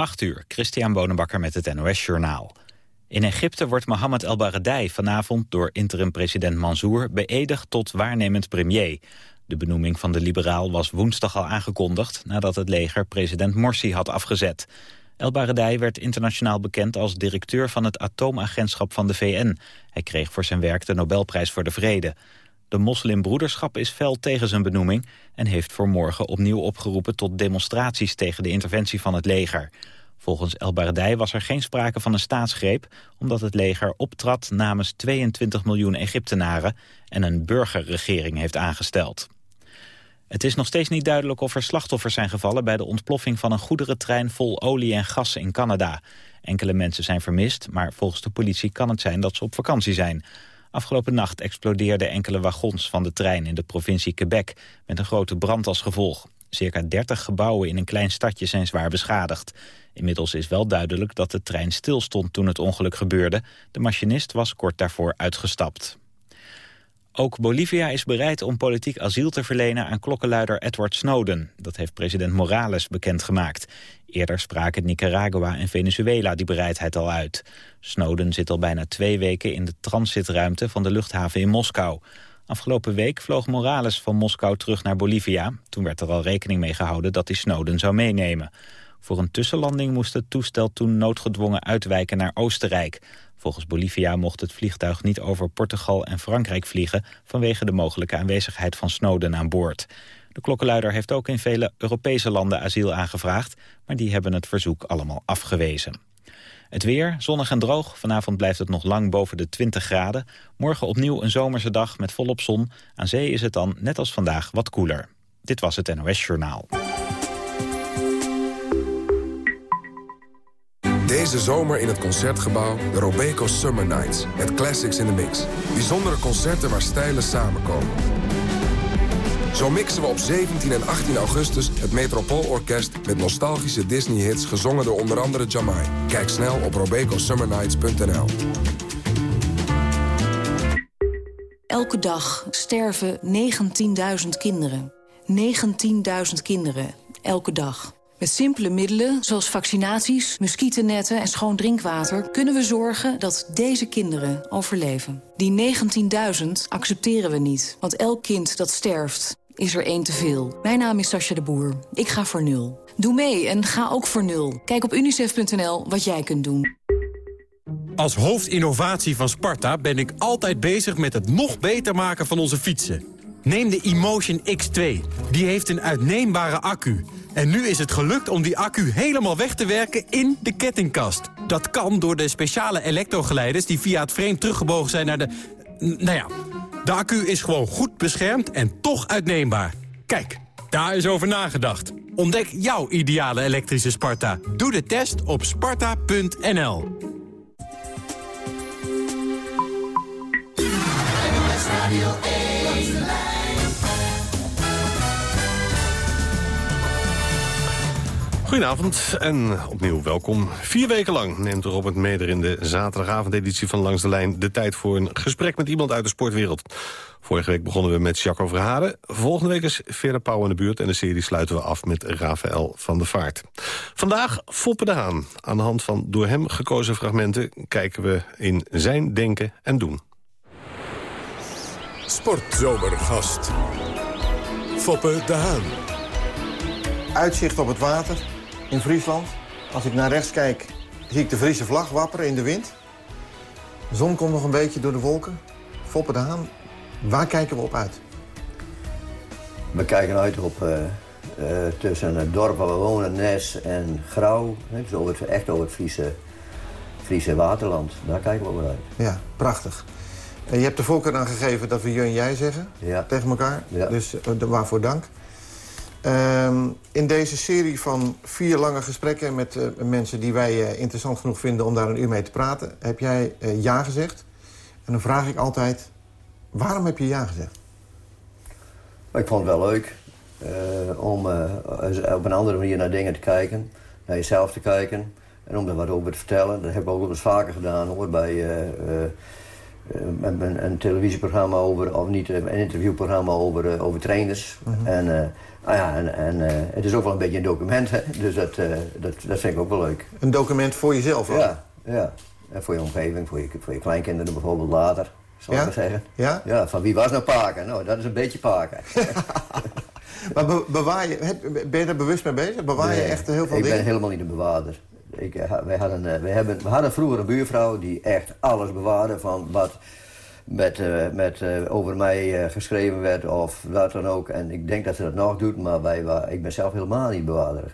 8 uur, Christian Bonenbakker met het NOS Journaal. In Egypte wordt Mohammed El Baradei vanavond door interim-president Mansour beëdigd tot waarnemend premier. De benoeming van de liberaal was woensdag al aangekondigd nadat het leger president Morsi had afgezet. El Baradei werd internationaal bekend als directeur van het atoomagentschap van de VN. Hij kreeg voor zijn werk de Nobelprijs voor de Vrede. De moslimbroederschap is fel tegen zijn benoeming... en heeft voor morgen opnieuw opgeroepen tot demonstraties tegen de interventie van het leger. Volgens El Baradei was er geen sprake van een staatsgreep... omdat het leger optrad namens 22 miljoen Egyptenaren... en een burgerregering heeft aangesteld. Het is nog steeds niet duidelijk of er slachtoffers zijn gevallen... bij de ontploffing van een goederentrein vol olie en gas in Canada. Enkele mensen zijn vermist, maar volgens de politie kan het zijn dat ze op vakantie zijn... Afgelopen nacht explodeerden enkele wagons van de trein in de provincie Quebec... met een grote brand als gevolg. Circa 30 gebouwen in een klein stadje zijn zwaar beschadigd. Inmiddels is wel duidelijk dat de trein stilstond toen het ongeluk gebeurde. De machinist was kort daarvoor uitgestapt. Ook Bolivia is bereid om politiek asiel te verlenen aan klokkenluider Edward Snowden. Dat heeft president Morales bekendgemaakt. Eerder spraken Nicaragua en Venezuela die bereidheid al uit. Snowden zit al bijna twee weken in de transitruimte van de luchthaven in Moskou. Afgelopen week vloog Morales van Moskou terug naar Bolivia. Toen werd er al rekening mee gehouden dat hij Snowden zou meenemen. Voor een tussenlanding moest het toestel toen noodgedwongen uitwijken naar Oostenrijk. Volgens Bolivia mocht het vliegtuig niet over Portugal en Frankrijk vliegen... vanwege de mogelijke aanwezigheid van Snowden aan boord. De klokkenluider heeft ook in vele Europese landen asiel aangevraagd... maar die hebben het verzoek allemaal afgewezen. Het weer, zonnig en droog. Vanavond blijft het nog lang boven de 20 graden. Morgen opnieuw een zomerse dag met volop zon. Aan zee is het dan, net als vandaag, wat koeler. Dit was het NOS Journaal. Deze zomer in het Concertgebouw de Robeco Summer Nights. Met classics in the mix. Bijzondere concerten waar stijlen samenkomen. Zo mixen we op 17 en 18 augustus het Metropoolorkest... met nostalgische Disney-hits gezongen door onder andere Jamai. Kijk snel op robecosummernights.nl. Elke dag sterven 19.000 kinderen. 19.000 kinderen, elke dag. Met simpele middelen, zoals vaccinaties, muggennetten en schoon drinkwater... kunnen we zorgen dat deze kinderen overleven. Die 19.000 accepteren we niet, want elk kind dat sterft is er één te veel. Mijn naam is Sascha de Boer. Ik ga voor nul. Doe mee en ga ook voor nul. Kijk op unicef.nl wat jij kunt doen. Als hoofdinnovatie van Sparta ben ik altijd bezig met het nog beter maken van onze fietsen. Neem de Emotion X2. Die heeft een uitneembare accu. En nu is het gelukt om die accu helemaal weg te werken in de kettingkast. Dat kan door de speciale elektrogeleiders die via het frame teruggebogen zijn naar de... Nou ja, de accu is gewoon goed beschermd en toch uitneembaar. Kijk, daar is over nagedacht. Ontdek jouw ideale elektrische Sparta. Doe de test op sparta.nl. Goedenavond en opnieuw welkom. Vier weken lang neemt Robert Meder in de zaterdagavondeditie van Langs de Lijn... de tijd voor een gesprek met iemand uit de sportwereld. Vorige week begonnen we met Jacco Verharen. Volgende week is Vera Pauw in de buurt... en de serie sluiten we af met Rafael van der Vaart. Vandaag Foppe de Haan. Aan de hand van door hem gekozen fragmenten... kijken we in zijn denken en doen. Sportzomergast. Foppe de Haan. Uitzicht op het water in Friesland. Als ik naar rechts kijk, zie ik de Friese vlag wapperen in de wind. De zon komt nog een beetje door de wolken. Foppe de Haan, waar kijken we op uit? We kijken uit op uh, uh, tussen het dorp waar we wonen, Nes en Grauw. Dus over het, echt over het Friese, Friese waterland. Daar kijken we op uit. Ja, prachtig. En je hebt de voorkeur aangegeven dat we je en jij zeggen ja. tegen elkaar. Ja. Dus waarvoor dank. Um, in deze serie van vier lange gesprekken met uh, mensen die wij uh, interessant genoeg vinden om daar een uur mee te praten, heb jij uh, ja gezegd. En dan vraag ik altijd, waarom heb je ja gezegd? Ik vond het wel leuk om op een andere manier naar dingen te kijken, naar jezelf te kijken en om er wat over te vertellen. Dat heb ik ook wel eens vaker gedaan hoor, bij een, een, televisieprogramma over, of niet, een interviewprogramma over, over trainers. Mhm. En Ah ja, en, en uh, het is ook wel een beetje een document, hè? dus dat, uh, dat, dat vind ik ook wel leuk. Een document voor jezelf ook? Ja, ja. En voor je omgeving, voor je, voor je kleinkinderen bijvoorbeeld later, zal ik maar zeggen. Ja? Ja, van wie was nou Paken? Nou, dat is een beetje Paken. maar bewaar je, ben je er bewust mee bezig? Bewaar je echt heel veel ik dingen? ik ben helemaal niet een bewaarder. Ik, eh, wij, hadden, wij, hebben, we hadden vroeger een buurvrouw die echt alles bewaarde van wat met, uh, met uh, over mij uh, geschreven werd of wat dan ook. En ik denk dat ze dat nog doet, maar wij, ik ben zelf helemaal niet bewaarderig.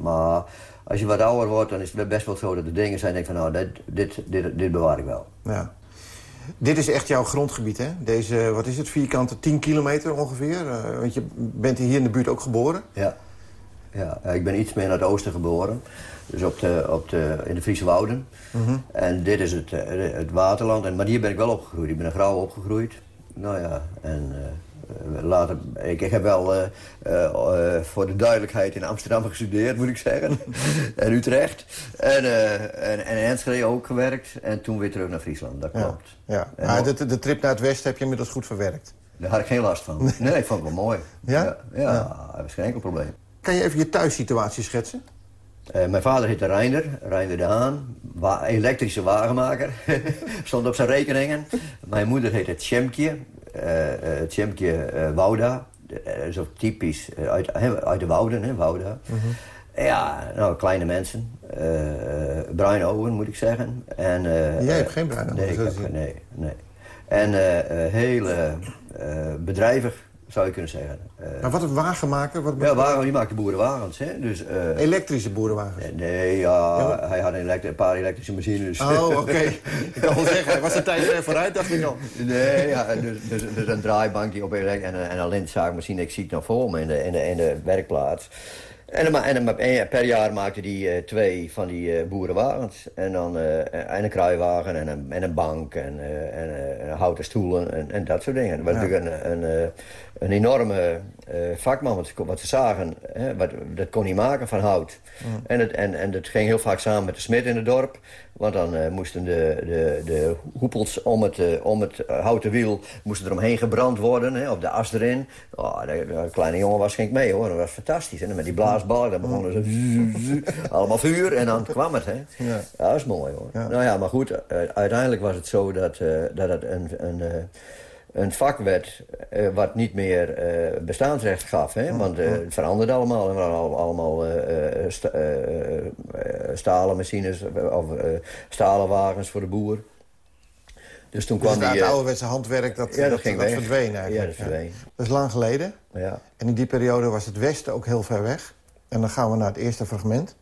maar als je wat ouder wordt, dan is het best wel zo dat er dingen zijn... denk van, nou, dit, dit, dit, dit bewaar ik wel. Ja. Dit is echt jouw grondgebied, hè? Deze, wat is het, vierkante 10 kilometer ongeveer? want je bent hier in de buurt ook geboren? Ja. Ja. ik ben iets meer naar het oosten geboren. Dus op de, op de, in de Friese Wouden. Mhm. En dit is het, eh, het waterland. En, maar hier ben ik wel opgegroeid. Ik ben in Grauw opgegroeid. Nou ja, en uh, later... Ik, ik, heb wel uh, voor de duidelijkheid in Amsterdam gestudeerd, moet ik zeggen. en Utrecht. En, en, en in Enschede ook gewerkt. En toen weer terug naar Friesland, dat klopt. Ja, ja. Maar de, de trip naar het westen heb je inmiddels goed verwerkt? Daar had ik geen last van. Nee, ik vond het wel mooi. Ja? Ja, ja, dat was geen enkel probleem. Kan je even je thuissituatie schetsen? Uh, mijn vader heette Reinder, Reinder de Haan, wa elektrische wagenmaker. Stond op zijn rekeningen. Mijn moeder heette Tjemkje, uh, uh, Tjemkje Wouda. zo typisch, uit, uit de Wouden, hè, Wouda. -hmm. Ja, nou, kleine mensen. bruine ogen, moet ik zeggen. En, Jij hebt geen bruine ogen? Nee, heb, nee, nee. En hele bedrijvig zou je kunnen zeggen. Uh, maar wat een wagenmaker? Wat ja, wagen, die maakte boerenwagens. Hè? Dus, uh, Elektrische boerenwagens? Nee, ja, ja hij had een, een, paar elektrische machines. Oh, oké. Okay. ik kan wel zeggen, hij was een tijd ver vooruit, dacht ik al. Nee, ja, dus, dus, dus een draaibankje op en, en een lintzaagmachine. Ik zie het nog voor me in de, in de, in de werkplaats. En, en, en, per jaar maakte hij uh, twee van die uh, boerenwagens. En dan uh, en een kruiwagen en een, en een bank en, en houten stoelen en, en, dat soort dingen. Dat was ja. natuurlijk een, een, een enorme vakman, wat, wat ze zagen. Hè, wat, dat kon hij maken van hout. Mm. En, het, en, en dat ging heel vaak samen met de smid in het dorp. Want dan uh, moesten de, de, de hoepels om het, uh, om het houten wiel moesten eromheen gebrand worden. Hè, op de as erin. Oh, de, de, kleine jongen was ging mee hoor. Dat was fantastisch. En met die blaasbalk, dan begonnen ze... allemaal vuur en dan kwam het. Hè. Ja. ja dat is mooi hoor. Ja. Nou ja, maar goed. Uiteindelijk was het zo dat, dat het een... een een vakbed uh, wat niet meer uh, bestaansrecht gaf. Hè? Want uh, het veranderde allemaal. Er waren allemaal sta stalen machines of stalen wagens voor de boer. Dus toen dus kwam die... het ouderwetse handwerk, dat, ja, dat, dat, ging dat verdween eigenlijk. Ja, dat verdween. Dat is lang geleden. Ja. En in die periode was het westen ook heel ver weg. En dan gaan we naar het eerste fragment.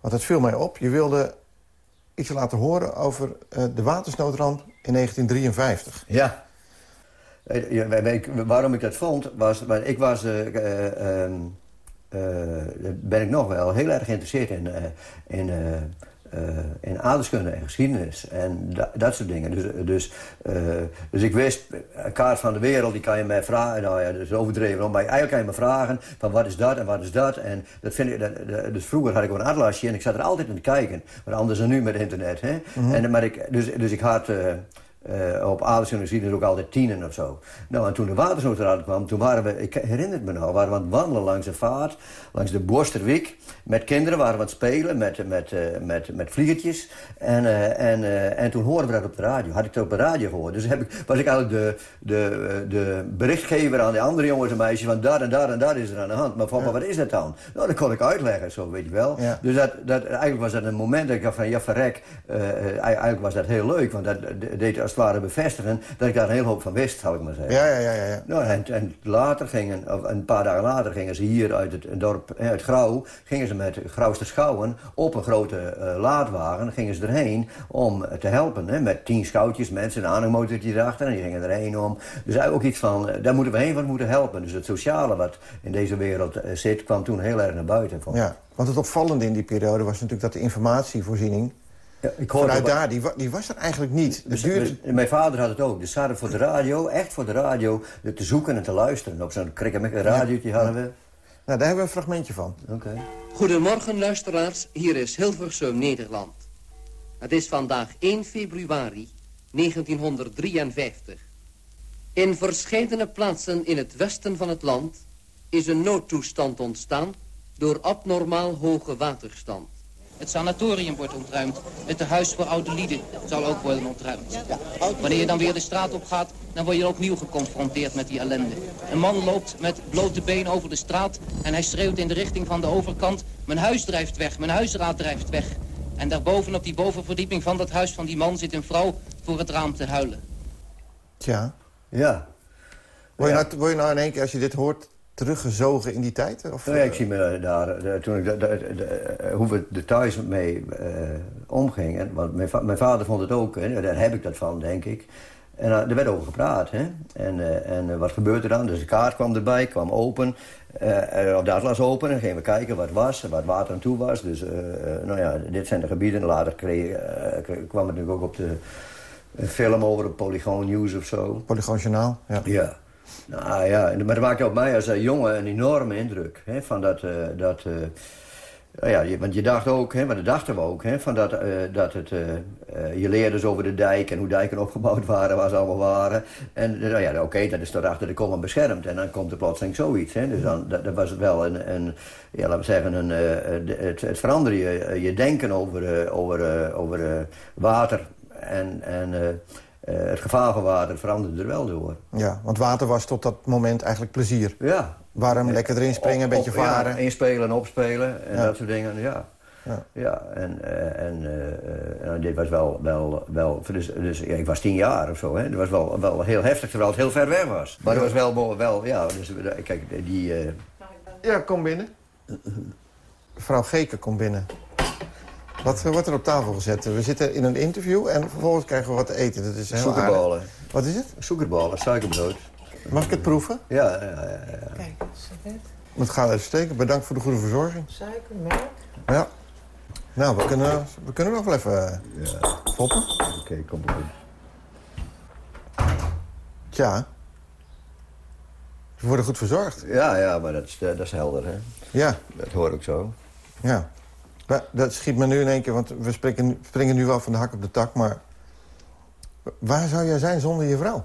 Want het viel mij op. Je wilde iets laten horen over de watersnoodramp in 1953. Ja. Ja, waarom ik dat vond, was... Ik was... Uh, uh, ben ik nog wel heel erg geïnteresseerd in... in in aardeskunde en geschiedenis en dat soort dingen. Dus, dus, dus ik wist, een kaart van de wereld, die kan je mij vragen. Nou ja, dat is overdreven. Maar eigenlijk kan je me vragen van wat is dat en wat is dat. En dat vind ik, dat, dus vroeger had ik een atlasje en ik zat er altijd aan te kijken. Maar anders dan nu met internet. Hè? Mm -hmm. en, maar ik, dus, dus ik had... Uh, op Adelsen zien er ook altijd tienen of zo. Nou, en toen de watersnood kwam, toen waren we, ik herinner het me nou, waren we aan het wandelen langs de vaart, langs de Borsterwijk. Met kinderen waren we aan het spelen, met, met, uh, met, met vliegertjes. En, uh, en, en toen hoorden we dat op de radio, had ik het op de radio gehoord. Dus heb ik, was ik eigenlijk de, de, de berichtgever aan de andere jongens en meisjes van daar en daar en daar is er aan de hand. Maar van, ja. wat is dat dan? Nou, dat kon ik uitleggen, zo weet je wel. Ja. Dus dat, dat, eigenlijk was dat een moment dat ik dacht van, ja verrek, eigenlijk was dat heel leuk, want dat deed als het ware bevestigen dat ik daar een hele hoop van wist, zou ik maar zeggen. Ja, ja, ja. ja. Nou, en, en later gingen, of een paar dagen later gingen ze hier uit het dorp, uit Grauw, gingen ze met Grauwste Schouwen op een grote uh, laadwagen, gingen ze erheen om te helpen. Hè, met tien schoutjes, mensen, een aanhangmotortje erachter en die gingen erheen om. Dus ook iets van, daar moeten we heen van moeten helpen. Dus het sociale wat in deze wereld zit, kwam toen heel erg naar buiten. Ja, want het opvallende in die periode was natuurlijk dat de informatievoorziening ja, ik Vanuit daar, die, die, was er eigenlijk niet. Dus, duurde... Mijn vader had het ook. Dus zaten voor de radio, echt voor de radio, te zoeken en te luisteren. Op zo'n krikkemikke radiootje ja. hadden we. Nou, daar hebben we een fragmentje van. Okay. Goedemorgen, luisteraars. Hier is Hilversum, Nederland. Het is vandaag 1 februari 1953. In verscheidene plaatsen in het westen van het land is een noodtoestand ontstaan door abnormaal hoge waterstand. Het sanatorium wordt ontruimd. Het tehuis voor oude lieden zal ook worden ontruimd. Wanneer je dan weer de straat op gaat, dan word je opnieuw geconfronteerd met die ellende. Een man loopt met blote benen over de straat en hij schreeuwt in de richting van de overkant... mijn huis drijft weg, mijn huisraad drijft weg. En daarboven op die bovenverdieping van dat huis van die man zit een vrouw voor het raam te huilen. Tja. Ja. Word je, nou, word je nou in één keer, als je dit hoort, teruggezogen in die tijd? Of, Nou ja, ik zie me daar, de- toen ik de, de- de- hoe we er thuis mee eh, omgingen. Want mijn, va- mijn vader vond het ook, hè, daar heb ik dat van, denk ik. En eh, er werd over gepraat. Hè? En, eh, en eh, wat gebeurde er dan? Dus de kaart kwam erbij, kwam open. eh of de atlas open en gingen we kijken wat was, wat water aan toe was. Dus eh, eh, nou ja, dit zijn de gebieden. Later kreeg, eh, kwam het natuurlijk ook op de film over een Polygoon News of zo. Polygoon Journaal, ja. Ja. Nou ja, maar dat maakte op mij als eh, jongen een enorme indruk. Hè, van dat, eh, dat, nou ja, want je dacht ook, hè, maar dat dachten we ook... Hè, van dat, dat het, je leerde dus over de dijk en hoe dijken opgebouwd waren... waar ze allemaal waren. En nou ja, oké, dat is toch achter de komma beschermd. En dan komt er plotseling zoiets. Hè, dus dan dat, was wel een, een ja, laten we zeggen... Een, het, het veranderde je, je denken over, over, over water... En, en het gevaar van water veranderde er wel door. ja. Want water was tot dat moment eigenlijk plezier. Ja. Warm, lekker erin springen, een beetje op- ja, varen. inspelen en opspelen en Ja. dat soort dingen, ja. Ja. Ja, en, eh, en eh, eh, dit was wel... wel, wel dus, dus ja, ik was tien jaar of zo, hè. Het was wel, wel heel heftig, terwijl het heel ver weg was. Maar het was wel, wel, ja, dus, eh, kijk, die... eh, Ja, kom binnen. Mevrouw Geken, kom binnen. Wat wordt er op tafel gezet? We zitten in een interview en vervolgens krijgen we wat te eten. Dat is heel aardig. Suikerballen. Wat is het? Suikerballen, suikerbrood. Mag ik het proeven? Ja, ja, ja. ja. Kijk, servet, Het gaat uitstekend. Bedankt voor de goede verzorging. suiker, melk. Ja. Nou, we kunnen, we kunnen nog wel even eh, ja. foppen. Oké, kom maar goed. Tja. Ze worden goed verzorgd. Ja, ja, maar dat is, eh, dat is helder, hè. Ja, Dat hoor ik zo. ja. Dat schiet me nu in één keer, want we springen, springen nu wel van de hak op de tak, maar... Waar zou jij zijn zonder je vrouw?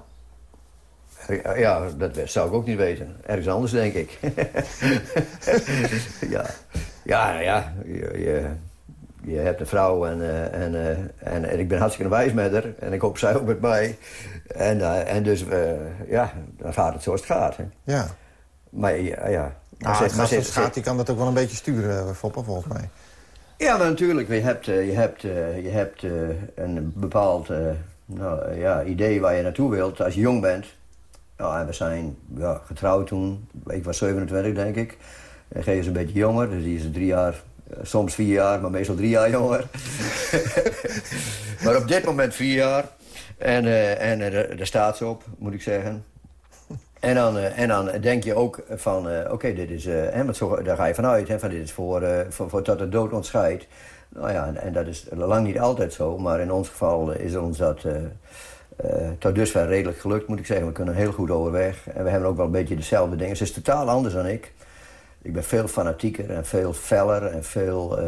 Ja, dat zou ik ook niet weten. Ergens anders, denk ik. ja. ja, nou ja, je, je, je hebt een vrouw en, eh, en, eh, en, en ik ben hartstikke wijs met haar. En ik hoop zij ook met mij. En, eh, en dus, eh, ja, dan gaat het zoals het gaat. Hè. Ja. Maar ja, ja. Maar Ah, het maar gaat, die kan dat ook wel een beetje sturen, eh, Foppen, volgens mij. Ja, natuurlijk. Je hebt, eh, je hebt, eh, je hebt eh, een bepaald nou, ja, idee waar je naartoe wilt als je jong bent. Nou, en we zijn ja, getrouwd toen. Ik was 27, denk ik. En G is een beetje jonger, dus die is drie jaar, soms vier jaar, maar meestal drie jaar jonger. maar op dit moment vier jaar. En, eh, en eh, daar staat ze op, moet ik zeggen. En dan, eh, en dan denk je ook van, eh, oké, dit is, eh, hè, want zo, daar ga je vanuit, hè, van dit is voor, voor, voor tot de dood ontscheidt. Nou ja, en, en dat is lang niet altijd zo, maar in ons geval is ons dat eh, eh, tot dusver redelijk gelukt, moet ik zeggen. We kunnen heel goed overweg en we hebben ook wel een beetje dezelfde dingen. Ze is totaal anders dan ik. Ik ben veel fanatieker en veel feller en veel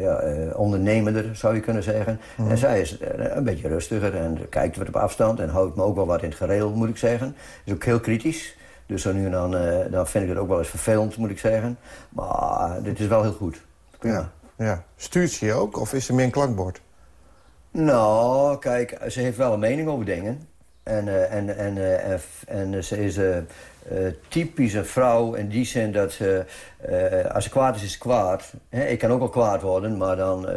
ja, eh, ondernemender, zou je kunnen zeggen. En zij is eh, een beetje rustiger en kijkt wat op afstand... en houdt me ook wel wat in het gereel, moet ik zeggen. Is ook heel kritisch. Dus zo nu en dan, eh, dan vind ik het ook wel eens vervelend, moet ik zeggen. Maar dit is wel heel goed. Prima. Ja. ja. Stuurt ze je ook, of is ze meer een klankbord? Nou, kijk, ze heeft wel een mening over dingen. En, eh, en, en, eh, en, en ze is eh, eh, typisch een vrouw in die zin dat ze... als ze kwaad is, is kwaad. Ik kan ook wel kwaad worden, maar dan,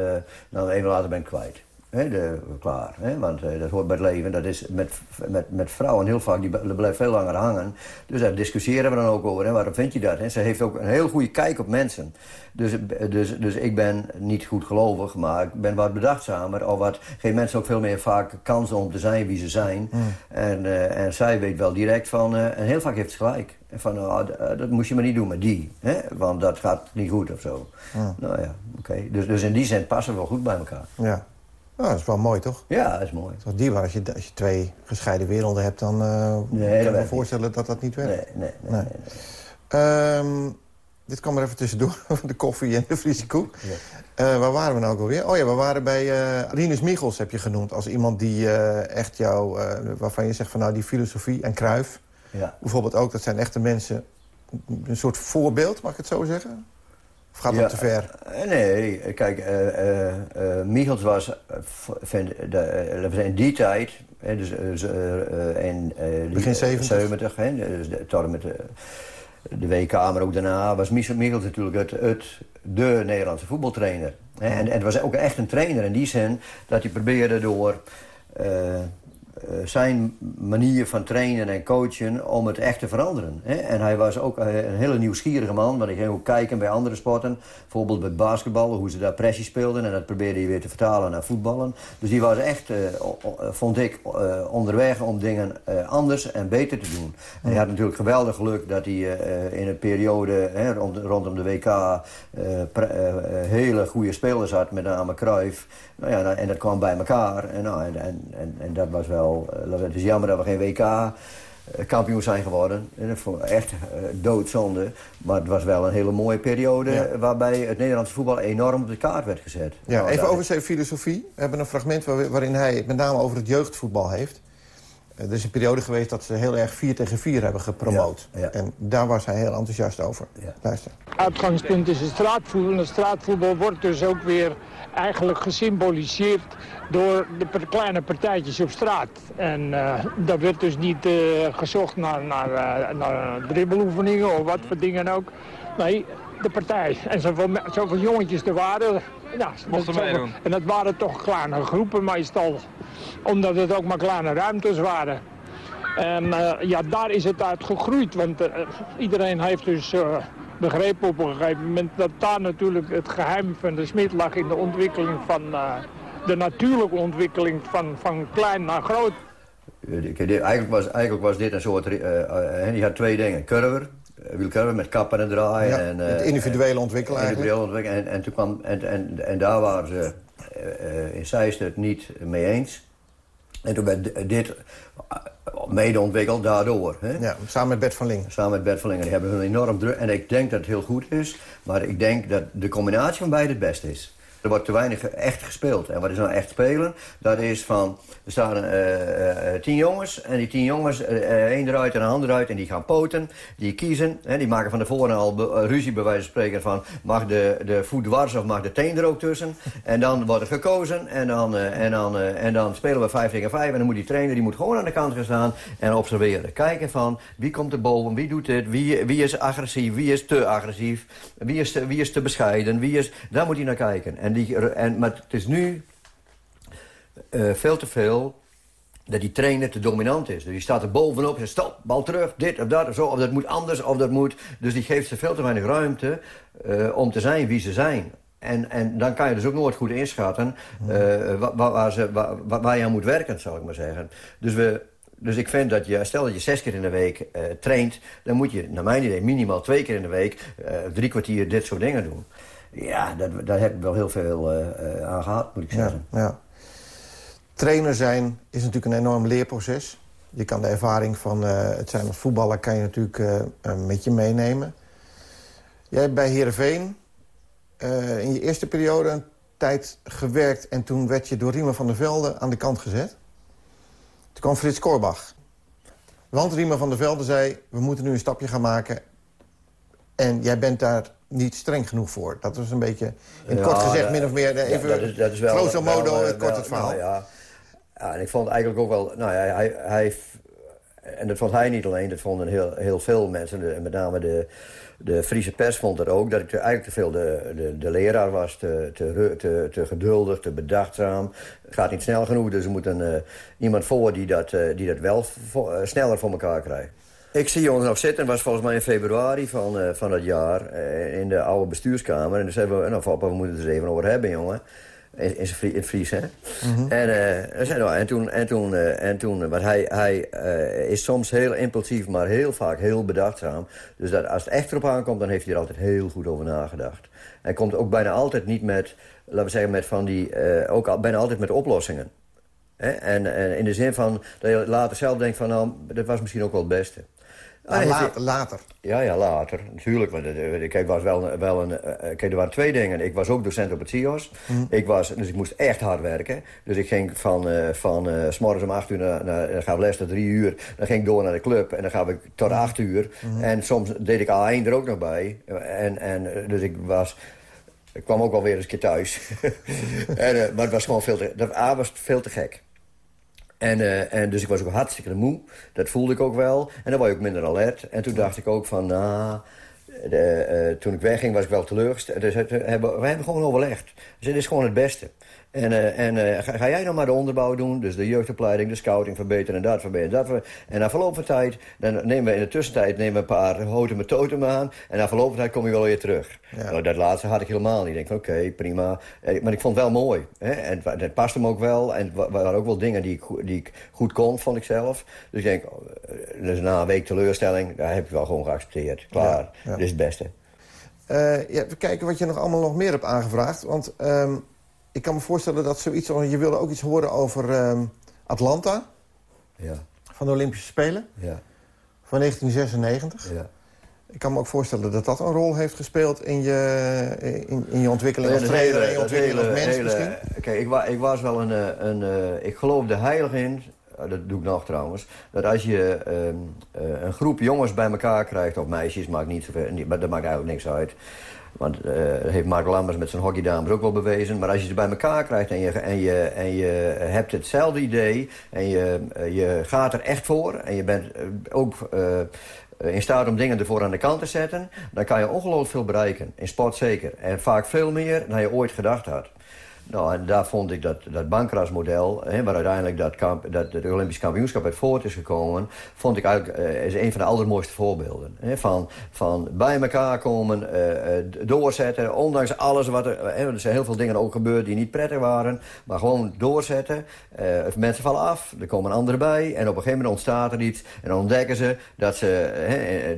dan even later ben ik kwijt. De, klaar. Want eh, dat hoort bij het leven. Dat is met, met, met vrouwen heel vaak, die b- blijven veel langer hangen. Dus daar discussiëren we dan ook over. Waarom vind je dat? Ze heeft ook een heel goede kijk op mensen. Dus, dus, dus ik ben niet goed gelovig, maar ik ben wat bedachtzamer. Of wat geeft mensen ook veel meer vaak kansen om te zijn wie ze zijn. En, eh, en zij weet wel direct van... eh, en heel vaak heeft ze gelijk. Van, eh, dat moest je maar niet doen met die. Want dat gaat niet goed of zo. Nou ja, oké. Dus, dus in die zin passen we wel goed bij elkaar. Ja. Nou, dat is wel mooi, toch? Ja, dat is mooi. Het is wel dierbaar. Als je, als je twee gescheiden werelden hebt, dan eh Nee, kan ik dat me voorstellen dat dat niet werkt. Nee, nee, nee. Nee. nee, nee. Ehm, dit kwam er even tussendoor, de koffie en de Friese koek. Ja. waar waren we nou ook alweer? Oh ja, we waren bij uh, Rinus Michels, heb je genoemd. Als iemand die echt jou, waarvan je zegt van nou die filosofie en Kruif. Ja. Bijvoorbeeld ook, dat zijn echte mensen, een soort voorbeeld, mag ik het zo zeggen? Of gaat dat te ver? nee, kijk, uh, uh, Michels was vind, de, in die tijd, dus, in begin 70, 70 hè, dus tot met de, de WK, maar ook daarna was Michels natuurlijk het, het, de Nederlandse voetbaltrainer. Hè, en, en het was ook echt een trainer in die zin dat hij probeerde door eh, zijn manier van trainen en coachen om het echt te veranderen. Hè? En hij was ook een hele nieuwsgierige man, want ik ging ook kijken bij andere sporten. Bijvoorbeeld bij basketballen, hoe ze daar pressie speelden. En dat probeerde hij weer te vertalen naar voetballen. Dus die was echt, uh, vond ik, onderweg om dingen anders en beter te doen. En hij had natuurlijk geweldig geluk dat hij in een periode hè, rond, rondom de WK hele goede spelers had, met name Cruyff. Nou ja, en dat kwam bij elkaar. En, nou, en, en, en dat was wel... Uh, het is jammer dat we geen WK uh, kampioen zijn geworden. Echt uh, doodzonde. Maar het was wel een hele mooie periode... waarbij het Nederlandse voetbal enorm op de kaart werd gezet. Ja, nou, even over zijn filosofie. We hebben een fragment waarin hij het met name over het jeugdvoetbal heeft. Er is een periode geweest dat ze heel erg 4 tegen 4 hebben gepromoot. Ja, En daar was hij heel enthousiast over. Ja. Luister. Uitgangspunt is het straatvoetbal. En het straatvoetbal wordt dus ook weer eigenlijk gesymboliseerd door de kleine partijtjes op straat. En uh, dat werd dus niet uh, gezocht naar, naar, uh, naar dribbeloefeningen of wat voor dingen ook. Nee, de partij. En zoveel, zoveel jongetjes er waren. Ja, Mochten meedoen. En dat waren toch kleine groepen meestal. Omdat het ook maar kleine ruimtes waren. En ja, daar is het uit gegroeid. Want iedereen heeft dus begrepen op een gegeven moment dat daar natuurlijk het geheim van de smid lag in de ontwikkeling van uh, de natuurlijke ontwikkeling van, van klein naar groot. Eigenlijk was, eigenlijk was dit een soort, uh, uh, die had twee dingen, curver, wielcurver met kappen en draaien. Ja, en, het individuele ontwikkelen individuele ontwikkelen. En, en, toen kwam, en, en, en daar waren ze in Zeist het niet mee eens. En toen werd dit mede ontwikkeld daardoor. Hè? Ja, samen met Bert van Lingen. Samen met Bert van Lingen. Die hebben hun enorm druk. En ik denk dat het heel goed is. Maar ik denk dat de combinatie van beide het beste is. Er wordt te weinig echt gespeeld. En wat is nou echt spelen? Dat is van, er staan uh, uh, tien jongens. En die tien jongens, uh, één eruit en een ander eruit. En die gaan poten. Die kiezen. Hè, die maken van tevoren al ruzie bij wijze van spreken van... mag de, de voet dwars of mag de teen er ook tussen? En dan wordt er gekozen. En dan, en, dan, en dan spelen we vijf tegen vijf. En dan moet die trainer die moet gewoon aan de kant gaan staan. En observeren. Kijken van wie komt er boven, wie doet dit, wie, wie is agressief, wie is te agressief. Wie is te, wie is te bescheiden, wie is... Daar moet hij naar kijken. En maar het is nu uh, veel te veel dat die trainer te dominant is. Dus die staat er bovenop en stop, bal terug, dit of dat of zo. Of dat moet anders, of dat moet... Dus die geeft ze veel te weinig ruimte uh, om te zijn wie ze zijn. En, en dan kan je dus ook nooit goed inschatten uh, waar, waar, ze, waar, je aan moet werken, zal ik maar zeggen. Dus, we, dus ik vind dat je, stel dat je zes keer in de week uh, traint... dan moet je, naar mijn idee, minimaal twee keer in de week... drie kwartier dit soort dingen doen. Ja, dat, daar heb ik wel heel veel uh, aan gehad, moet ik zeggen. Ja, ja. Trainer zijn is natuurlijk een enorm leerproces. Je kan de ervaring van uh, het zijn als voetballer kan je natuurlijk uh, met je meenemen. Jij hebt bij Heerenveen in je eerste periode een tijd gewerkt... en toen werd je door Riemer van der Velde aan de kant gezet. Toen kwam Frits Korbach. Want Riemer van der Velde zei... we moeten nu een stapje gaan maken. En jij bent daar niet streng genoeg voor. Dat was een beetje, in kort gezegd, min of meer... Even ja, dat is, dat is wel, grosso modo, wel, kort het verhaal. Nou, ja. ja, en ik vond eigenlijk ook wel... Nou ja, hij, hij, en dat vond hij niet alleen, dat vonden heel, heel veel mensen. met name de, de Friese pers vond het ook. Dat ik eigenlijk te veel de, de, de leraar was. Te, te, te, te, geduldig, te bedachtzaam. Het gaat niet snel genoeg, dus er moet een, uh, iemand voor die dat, uh, die dat wel uh, sneller voor elkaar krijgt. Ik zie ons nog zitten, was volgens mij in februari van, uh, van dat jaar... Uh, in de oude bestuurskamer. En toen zeiden we, nou papa, we moeten het er even over hebben, jongen. In, in, in het Fries, hè. Mm -hmm. en, uh, en toen, en toen, en toen want hij, hij is soms heel impulsief, maar heel vaak heel bedachtzaam. Dus dat als het echt erop aankomt, dan heeft hij er altijd heel goed over nagedacht. Hij komt ook bijna altijd niet met, laten we zeggen, met van die... ook al, bijna altijd met oplossingen. En, en in de zin van dat je later zelf denkt van, nou, dat was misschien ook wel het beste. Ah, later, later. Ja, ja, later. Natuurlijk. Want ik was wel, wel een, kijk, er waren twee dingen. Ik was ook docent op het CIO's. Mm. Ik was, dus ik moest echt hard werken. Dus ik ging van, uh, van uh, s morgens om acht uur naar, naar dan gaan we les tot drie uur. Dan ging ik door naar de club en dan ga ik tot acht uur. Mm. En soms deed ik A1 er ook nog bij. En, en dus ik was... Ik kwam ook wel weer eens een keer thuis. en, uh, maar het was gewoon veel te... Dat A was veel te gek. En, uh, en dus ik was ook hartstikke moe. Dat voelde ik ook wel. En dan was je ook minder alert. En toen dacht ik ook van, nou... Uh, toen ik wegging was ik wel teleurgesteld. Dus het, hebben, we hebben gewoon overlegd. Dus het is gewoon het beste. En, uh, en uh, ga, ga, jij nou maar de onderbouw doen, dus de jeugdopleiding, de scouting verbeteren en dat verbeteren. Dat En na verloop van tijd, dan nemen we in de tussentijd nemen we een paar houten met totem aan. En na verloop van tijd kom je wel weer terug. Ja. Nou, dat laatste had ik helemaal niet. Ik denk, oké, okay, prima. Maar ik vond het wel mooi. Hè? En het paste me ook wel. En er waren ook wel dingen die ik, die ik goed kon, vond ik zelf. Dus ik denk, dus na een week teleurstelling, daar heb ik wel gewoon geaccepteerd. Klaar, ja, ja. dit is het beste. Uh, ja, even kijken wat je nog allemaal nog meer hebt aangevraagd. Want... Um ik kan me voorstellen dat zoiets... Je wilde ook iets horen over um, Atlanta. Ja. Van de Olympische Spelen. Ja. Van 1996. Ja. Ik kan me ook voorstellen dat dat een rol heeft gespeeld... in je, in, in je ontwikkeling als trainer en je ontwikkeling als mens hele, misschien. Kijk, ik, wa, ik, was wel een... Eh, een, een ik geloofde heilig in dat doe ik nog trouwens, dat als je um, uh, een groep jongens bij elkaar krijgt, of meisjes, maakt niet zoveel, maar dat maakt eigenlijk niks uit. Want uh, dat heeft Mark Lammers met zijn hockeydames ook wel bewezen. Maar als je ze bij elkaar krijgt en je, en je, en je hebt hetzelfde idee... en je, je gaat er echt voor en je bent ook... Uh, in staat om dingen ervoor aan de kant te zetten... dan kan je ongelooflijk veel bereiken. In sport zeker. En vaak veel meer dan je ooit gedacht had. Nou, en daar vond ik dat, dat Bankras-model, waar uiteindelijk dat, kamp, dat het Olympisch kampioenschap uit voort is gekomen, vond ik eigenlijk uh, is een van de allermooiste voorbeelden. Hè, van, van bij elkaar komen, uh, doorzetten, ondanks alles wat er... er zijn heel veel dingen ook gebeurd die niet prettig waren, maar gewoon doorzetten. mensen vallen af, er komen anderen bij en op een gegeven moment ontstaat er iets. En dan ontdekken ze dat ze,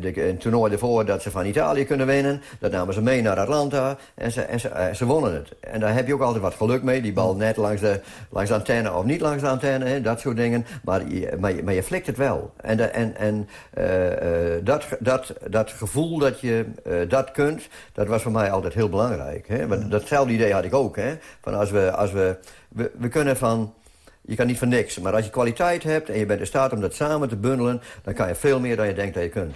de, een toernooi ervoor, dat ze van Italië kunnen winnen. Dat namen ze mee naar Atlanta en ze, ze, ze wonnen het. En daar heb je ook altijd wat geluk mee. Die bal net langs de, langs de antenne of niet langs de antenne. Hè, dat soort dingen. Maar je, maar, je, maar je flikt het wel. En, de, en, en uh, uh, dat, dat, dat gevoel dat je uh, dat kunt, dat was voor mij altijd heel belangrijk. Hè? Want datzelfde idee had ik ook. Hè? Van als we, als we, we, we kunnen van je kan niet voor niks. Maar als je kwaliteit hebt en je bent in staat om dat samen te bundelen... dan kan je veel meer dan je denkt dat je kunt. 16-15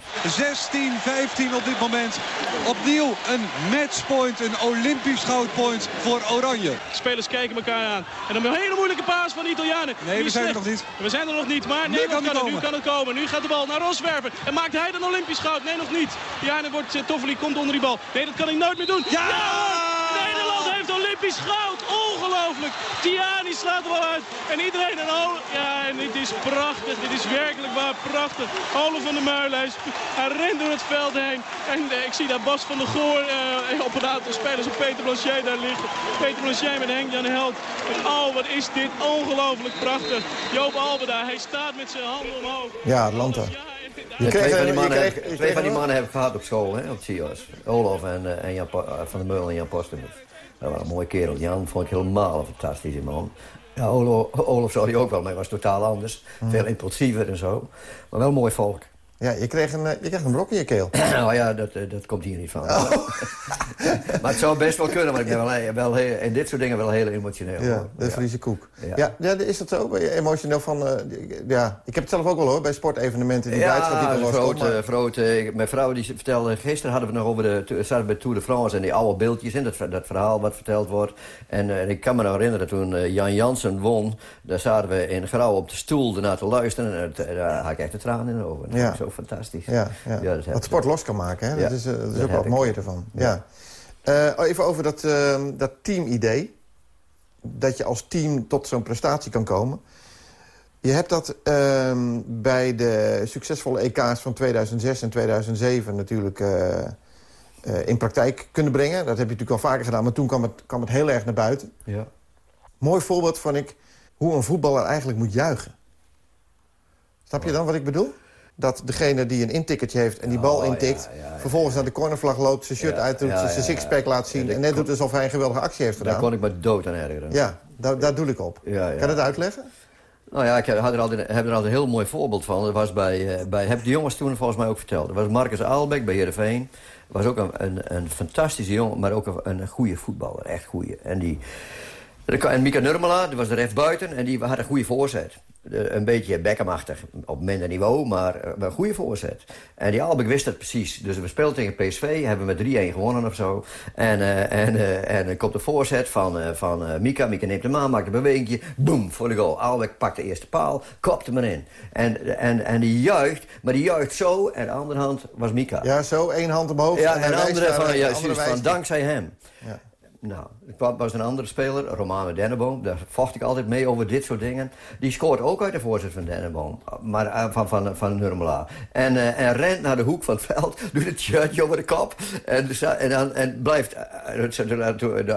op dit moment. Opnieuw een matchpoint, een Olympisch goudpoint voor Oranje. Spelers kijken elkaar aan. En dan een hele moeilijke paas van de Italianen. Nee, we zijn er nog niet. We zijn er nog niet, maar nu kan, kan het, nu kan het komen. Nu gaat de bal naar Roswerven. En maakt hij dan Olympisch goud? Nee, nog niet. Ja, dan wordt uh, Toffoli komt onder die bal. Nee, dat kan hij nooit meer doen. Ja! ja! Olympisch goud. Ongelooflijk. Tiani slaat er wel uit. En iedereen en oh, ja, en dit is prachtig. Dit is werkelijk waar prachtig. Ole van der Meulen, hij rent door het veld heen. En uh, ik zie daar Bas van der Goor uh, op een aantal spelers op Peter Blanchet daar liggen. Peter Blanchet met Henk-Jan Held. En oh, wat is dit ongelooflijk prachtig. Joop Albeda, hij staat met zijn handen omhoog. Ja, Atlanta. Je twee van die mannen, kreeg, heb, twee van die mannen heb ik gehad op school, hè, op CIO's. Olof en, uh, en Jan, van der Meulen en Jan Postumus. Dat was een mooie kerel. Jan vond ik helemaal een fantastische man. Ja, Olof, Olof zou hij ook wel, maar hij was totaal anders. Mm. Veel impulsiever en zo. Maar wel mooi volk. Ja, je kreeg een, je kreeg een brok in je keel. nou ja, dat, dat komt hier niet van. Oh. maar het zou best wel kunnen, want ik ben wel, wel in dit soort dingen wel heel emotioneel. Ja, de ja. Friese koek. Ja. ja. is dat zo? Emotioneel van... Uh, ja, ik heb het zelf ook wel hoor, bij sportevenementen. Die ja, die grote, grote, mijn vrouw die vertelde... Gisteren hadden we nog over de... zaten bij Tour de France en die oude beeldjes in. Dat, dat verhaal wat verteld wordt. En uh, ik kan me nog herinneren, toen Jan Jansen won... daar zaten we in Grauw op de stoel ernaar te luisteren. En daar had ik echt de tranen in de ogen. Ja fantastisch. Ja, ja. ja dat Wat sport los kan maken, hè? dat is, uh, dat is ook wat mooier ervan. Ja. Uh, even over dat, uh, dat teamidee. Dat je als team tot zo'n prestatie kan komen. Je hebt dat ehm, bij de succesvolle EK's van 2006 en 2007 natuurlijk in praktijk kunnen brengen. Dat heb je natuurlijk al vaker gedaan, maar toen kwam het, kwam het heel erg naar buiten. Ja. Mooi voorbeeld van ik hoe een voetballer eigenlijk moet juichen. Snap je dan wat ik bedoel? Dat degene die een intikkertje heeft en die bal oh, intikt... vervolgens naar de cornervlag loopt, zijn shirt uitdoet, zijn sixpack laat zien... en net doet alsof hij een geweldige actie heeft gedaan. Daar kon ik me dood aan ergeren. Ja, daar, daar doe ik op. Kan je dat uitleggen? Nou ja, ik had er altijd, heb er altijd een heel mooi voorbeeld van. Dat was bij, uh, bij heb de jongens toen volgens mij ook verteld. Dat was Marcus Aalbeck bij Heerenveen. was ook een, een, een fantastische jongen, maar ook een, een goede voetballer. Echt goede. En die... En Mika Nurmela, die was de ref buiten en die had een goede voorzet een beetje Beckhamachtig op minder niveau, maar eh, een goede voorzet. En die Albeck wist dat precies. Dus we speelden tegen PSV, hebben we met 3-1 gewonnen of zo. En, uh, en, uh, en komt de voorzet van, uh, van Mika. Mika neemt hem aan, maakt een beweging. Boom, voor de goal. Albeck pakt de eerste paal, kopt hem erin. En, en, en die juicht, maar die juicht zo. En de andere hand was Mika. Ja, zo, één hand omhoog. Ja, en, en de andere van, ja, van dankzij hem. Ja. Nou, er was een andere speler, Romano Denneboom. Daar vocht ik altijd mee over dit soort dingen. Die scoort ook uit de voorzet van Denneboom. Maar uh, van, van, van Nurmela. En, uh, en rent naar de hoek van het veld. Doet het shirtje over de kop. En, en, dan, en blijft...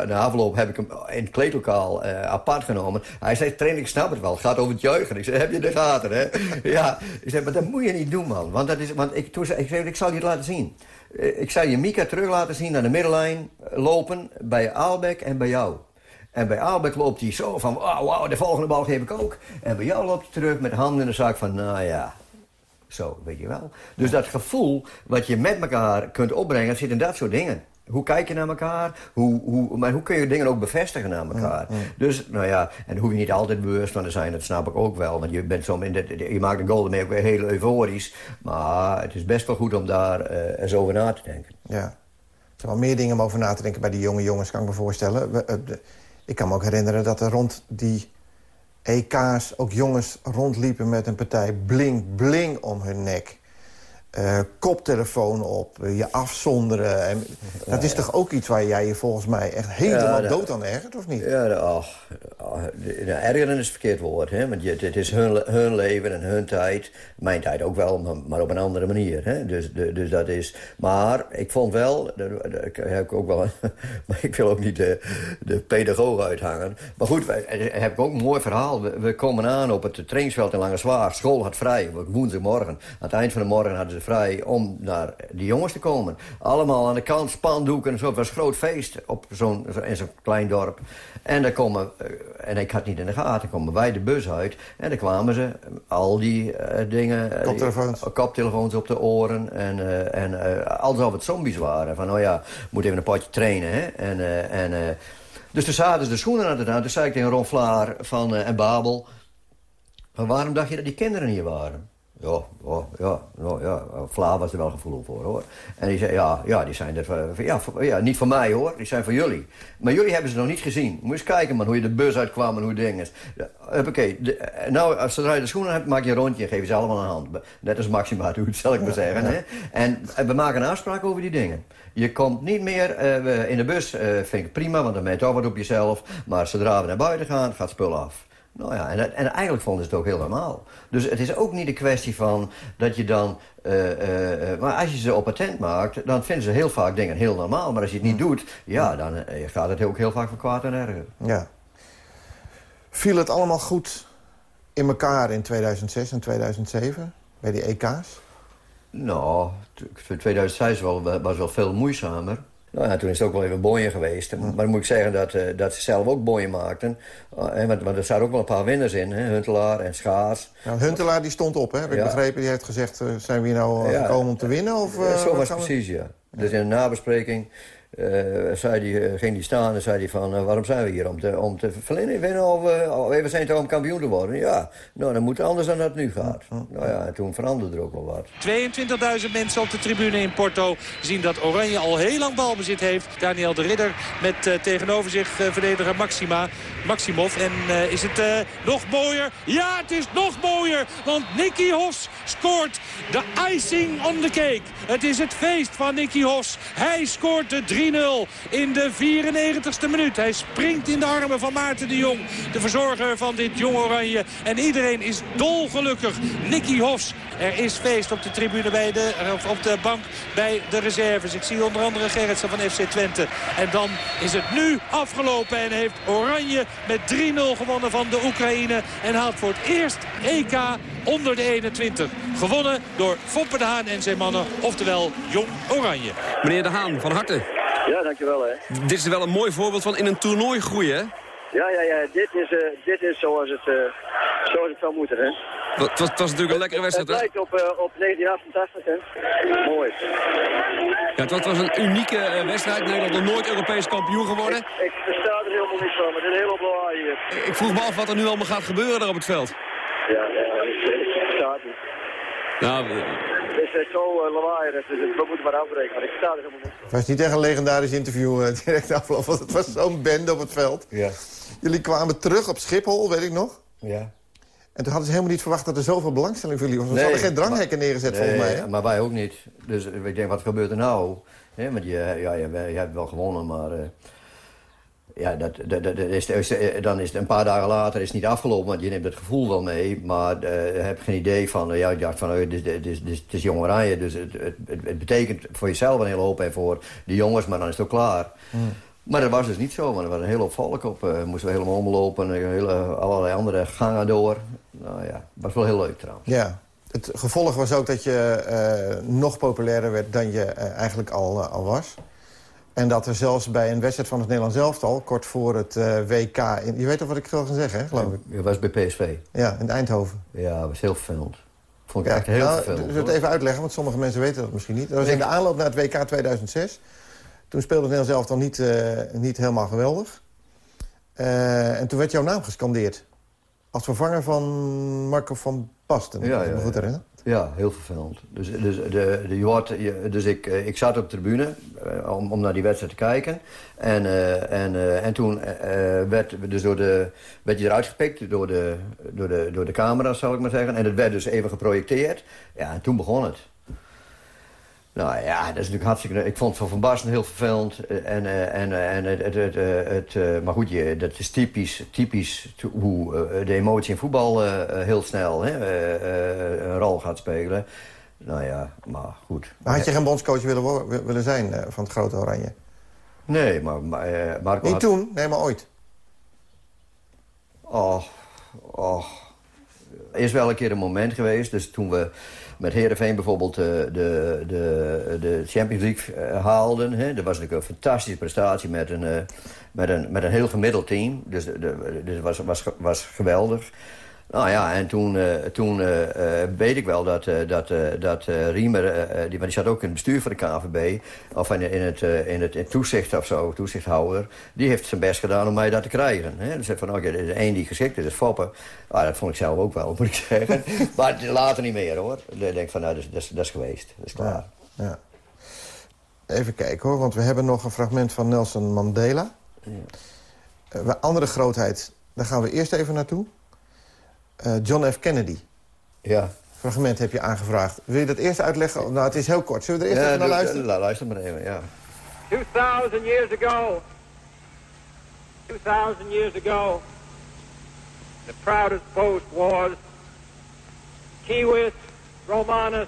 De afloop heb ik hem in het kleedlokaal apart genomen. Hij zei, train, ik snap het wel. Het gaat over het juichen. Ik zei, heb je de gaten, hè? ja. Ik zei, maar dat moet je niet doen, man. Want, dat is, want ik, toen zei, ik, zei, ik zal je het laten zien. Eh, ik zou je Mika terug laten zien naar de middenlijn eh, lopen bij Aalbeck en bij jou. En bij Aalbeck loopt hij zo van, wauw, wow, de volgende bal geef ik ook. En bij jou loopt hij terug met de handen in de zak van, nou ja, zo, weet je wel. Dus dat gevoel wat je met elkaar kunt opbrengen, zit in dat soort dingen. Hoe kijk je naar elkaar? Hoe, hoe, maar hoe kun je dingen ook bevestigen naar elkaar? Dus, nou ja, en hoef je niet altijd bewust van te zijn, dat snap ik ook wel. Want je, bent zo in de, je maakt een goal ermee ook weer heel euforisch. Maar het is best wel goed om daar uh, eens over na te denken. Ja. Er zijn wel meer dingen om over na te denken bij die jonge jongens, kan ik me voorstellen. Eh, ik kan me ook herinneren dat er rond die EK's ook jongens rondliepen met een partij bling bling om hun nek. Uh, koptelefoon op, uh, je afzonderen. En, dat is toch ook iets waar jij je volgens mij echt helemaal ja, dood aan ergert, of niet? Ja, ach, ergeren is het verkeerd woord. Hè? Want je, het is hun, hun leven en hun tijd. Mijn tijd ook wel, maar, maar op een andere manier. Hè? Dus, de, dus dat is... Maar ik vond wel... Ik heb ik ook wel maar ik wil ook niet de, de pedagoog uithangen. Maar goed, heb ik ook een mooi verhaal. We, we komen aan op het trainingsveld in Lange Zwaar. School had vrij, woensdagmorgen. Aan het eind van de morgen hadden ze vrij om naar die jongens te komen. Allemaal aan de kant, spandoeken en zo. Het was een groot feest op zo'n in zo'n klein dorp. En, daar komen, eh, en ik had niet in de gaten, komen wij de bus uit. En dan kwamen ze, al die uh, dingen... Koptelefoons. Uh, koptelefoons op de oren. En, uh, en alsof het zombies waren. Van, oh ja, moet even een potje trainen, hè. En, en, dus toen zaten ze de schoenen aan het aan. Toen zei ik tegen Ron Vlaar van, en Babel... Van, waarom dacht je dat die kinderen hier waren? Ja, ja, ja, ja, Vla was er wel gevoelig voor, hoor. En die zei, ja, ja die zijn er voor, ja, ja, niet voor mij, hoor. Die zijn voor jullie. Maar jullie hebben ze nog niet gezien. Moet eens kijken, man, hoe je de bus uitkwam en hoe dingen. Ja, Oké, nou, als zodra je de schoenen hebt, maak je een rondje en geef ze allemaal een hand. Net als Maxima doet, zal ik maar zeggen. Hè? En, we maken een afspraak over die dingen. Je komt niet meer uh, in de bus, uh, vind ik prima, want dan ben je toch wat op jezelf. Maar zodra we naar buiten gaan, gaat spul af. Nou ja, en, en, eigenlijk vonden ze het ook heel normaal. Dus het is ook niet een kwestie van dat je dan... Uh, uh, maar als je ze op patent maakt, dan vinden ze heel vaak dingen heel normaal. Maar als je het niet doet, ja, dan uh, gaat het ook heel vaak van kwaad en erger. Ja. Viel het allemaal goed in elkaar in 2006 en 2007 bij die EK's? Nou, 2006 was wel, was wel veel moeizamer. Nou ja, toen is het ook wel even boeien geweest. Maar dan moet ik zeggen dat, uh, dat ze zelf ook boeien maakten. Uh, want, want er zaten ook wel een paar winnaars in. Hè? Huntelaar en Schaars. Nou, Huntelaar die stond op, hè? Heb ik ja. begrepen. Die heeft gezegd, uh, zijn we hier nou ja, gekomen om te winnen? Of, zo was het precies, ja. Dus in een nabespreking uh, zei die, uh, ging die staan en zei hij van... Uh, waarom zijn we hier? Om te, om te winnen of we zijn toch om kampioen te worden? Ja, nou, dan moet het anders dan dat het nu gaat. Nou ja, en toen veranderde er ook wel wat. 22.000 mensen op de tribune in Porto zien dat Oranje al heel lang balbezit heeft. Daniel de Ridder met tegenover zich verdediger Maxima, Maximov. En is het nog mooier? Ja, het is nog mooier, want Nicky Hos scoort de icing on the cake. Het is het feest van Nicky Hos. Hij scoort de 3 in de 94ste minuut. Hij springt in de armen van Maarten de Jong. De verzorger van dit jong oranje. En iedereen is dolgelukkig. Nicky Hofs. Er is feest op de tribune bij de, op de bank bij de reserves. Ik zie onder andere Gerritsen van FC Twente. En dan is het nu afgelopen. En heeft Oranje met 3-0 gewonnen van de Oekraïne. En haalt voor het eerst EK onder de 21. Gewonnen door Foppe de Haan en zijn mannen. Oftewel Jong Oranje. Meneer de Haan, van harte. Ja, dankjewel. Hè. Dit is wel een mooi voorbeeld van in een toernooi groeien, hè? Ja, ja, ja. Dit is, uh, dit is zoals, het, uh, zoals het zou moeten, hè. Het was, natuurlijk een lekkere wedstrijd, hè? Het lijkt op, uh, op 1988, hè. Mooi. Ja, het was een unieke wedstrijd. Nederland nog nooit Europees kampioen geworden. Ik, ik versta er helemaal niks van, maar dit is heel hier. Ik vroeg me af wat er nu allemaal gaat gebeuren daar op het veld. Ja, ja, ik, ik versta het niet. Nou, het is zo uh, lawaai, dus we moeten maar afbreken, maar ik sta er helemaal niet Het was niet echt een legendarisch interview uh, direct afgelopen, want het was zo'n bende op het veld. Ja. Jullie kwamen terug op Schiphol, weet ik nog. Ja. En toen hadden ze helemaal niet verwacht dat er zoveel belangstelling voor jullie was. Ze hadden geen dranghekken neergezet, nee, volgens mij. Hè? maar wij ook niet. Dus ik denk, wat gebeurt er nou? He, want je, ja, je, je, hebt wel gewonnen, maar... Uh, ja, dat, dat, dat is, dan is het een paar dagen later is het niet afgelopen, want je neemt het gevoel wel mee. Maar uh, heb geen idee van, uh, ja, dacht van, uh, dit, dit, dit, dit, is jong oranje. Dus het, het, het, betekent voor jezelf een hele hoop en voor de jongens, maar dan is het ook klaar. Hmm. Maar dat was dus niet zo, want er was een hele hoop volk op. Uh, moesten we helemaal omlopen, hele, allerlei andere gangen door. Nou ja, was wel heel leuk trouwens. Ja, het gevolg was ook dat je nog populairder werd dan je eigenlijk al, al was. En dat er zelfs bij een wedstrijd van het Nederlands elftal... kort voor het uh, WK... In, je weet toch wat ik wil gaan zeggen, hè, geloof ik? Je was bij PSV. Ja, in Eindhoven. Ja, dat was heel vervelend. Vond ik ja, echt heel nou, vervelend. Ik zal het even uitleggen, want sommige mensen weten dat misschien niet. Dat was in de aanloop naar het WK 2006. Toen speelde het Nederlands elftal niet, uh, niet helemaal geweldig. Uh, en toen werd jouw naam gescandeerd. Als vervanger van Marco van Basten. Ja, ja, goed herinneren. Ja, heel vervelend. Dus, dus, de, de, je dus ik, ik zat op de tribune om, om naar die wedstrijd te kijken. En, uh, en, en toen werd, dus door de, werd je eruit gepikt door de, door, de, door de camera, zal ik maar zeggen. En het werd dus even geprojecteerd. Ja, en toen begon het. Nou ja, dat is natuurlijk hartstikke... Ik vond het van Van Basten heel vervelend. En, en, en het, het, het, het, maar goed, je, dat is typisch, typisch hoe de emotie in voetbal heel snel hè, een rol gaat spelen. Nou ja, maar goed. Maar had je geen bondscoach willen, willen zijn van het Grote Oranje? Nee, maar... maar Marco Niet had... toen, nee, maar ooit. Och, och. Is wel een keer een moment geweest, dus toen we met Heerenveen bijvoorbeeld de, de, de, de Champions League haalden. Hè. Dat was natuurlijk een fantastische prestatie met een, met een, met een heel gemiddeld team. Dus dus was, was, was geweldig. Nou ja, en toen, uh, toen uh, uh, weet ik wel dat, dat, dat Riemer, die, die zat ook in het bestuur van de KVB... of in, in, het, in het in toezicht of zo, toezichthouder... die heeft zijn best gedaan om mij dat te krijgen. Hè? Dus van, oké, okay, er is één die geschikt is, dat is Foppen. Ah, dat vond ik zelf ook wel, moet ik zeggen. maar later niet meer, hoor. Ik denk van, nou, dat is, dat is geweest. Dat is klaar. Ja, ja. Even kijken, hoor, want we hebben nog een fragment van Nelson Mandela. Ja. andere grootheid, daar gaan we eerst even naartoe. Uh, John F. Kennedy. Ja. Fragment heb je aangevraagd. Wil je dat eerst uitleggen? Nou, het is heel kort. Zullen we er eerst ja, even naar luisteren? Ja, luister maar even, ja. 2000 years ago, 2000 years ago, the proudest boast was Kiwis Romanus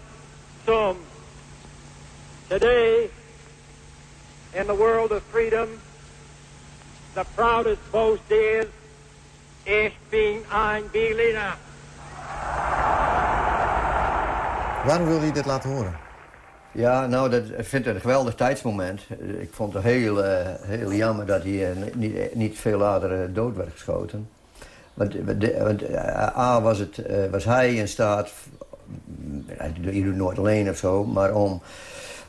Sum. Today, in the world of freedom, the proudest boast is Ich bin ein Berliner. Waarom wilde je dit laten horen? Ja, nou, dat, ik vind het een geweldig tijdsmoment. Ik vond het heel, uh, heel jammer dat hij uh, niet, niet veel later uh, dood werd geschoten. Want, de, want A, was, het, was hij in staat... Je doet nooit alleen of zo, maar om...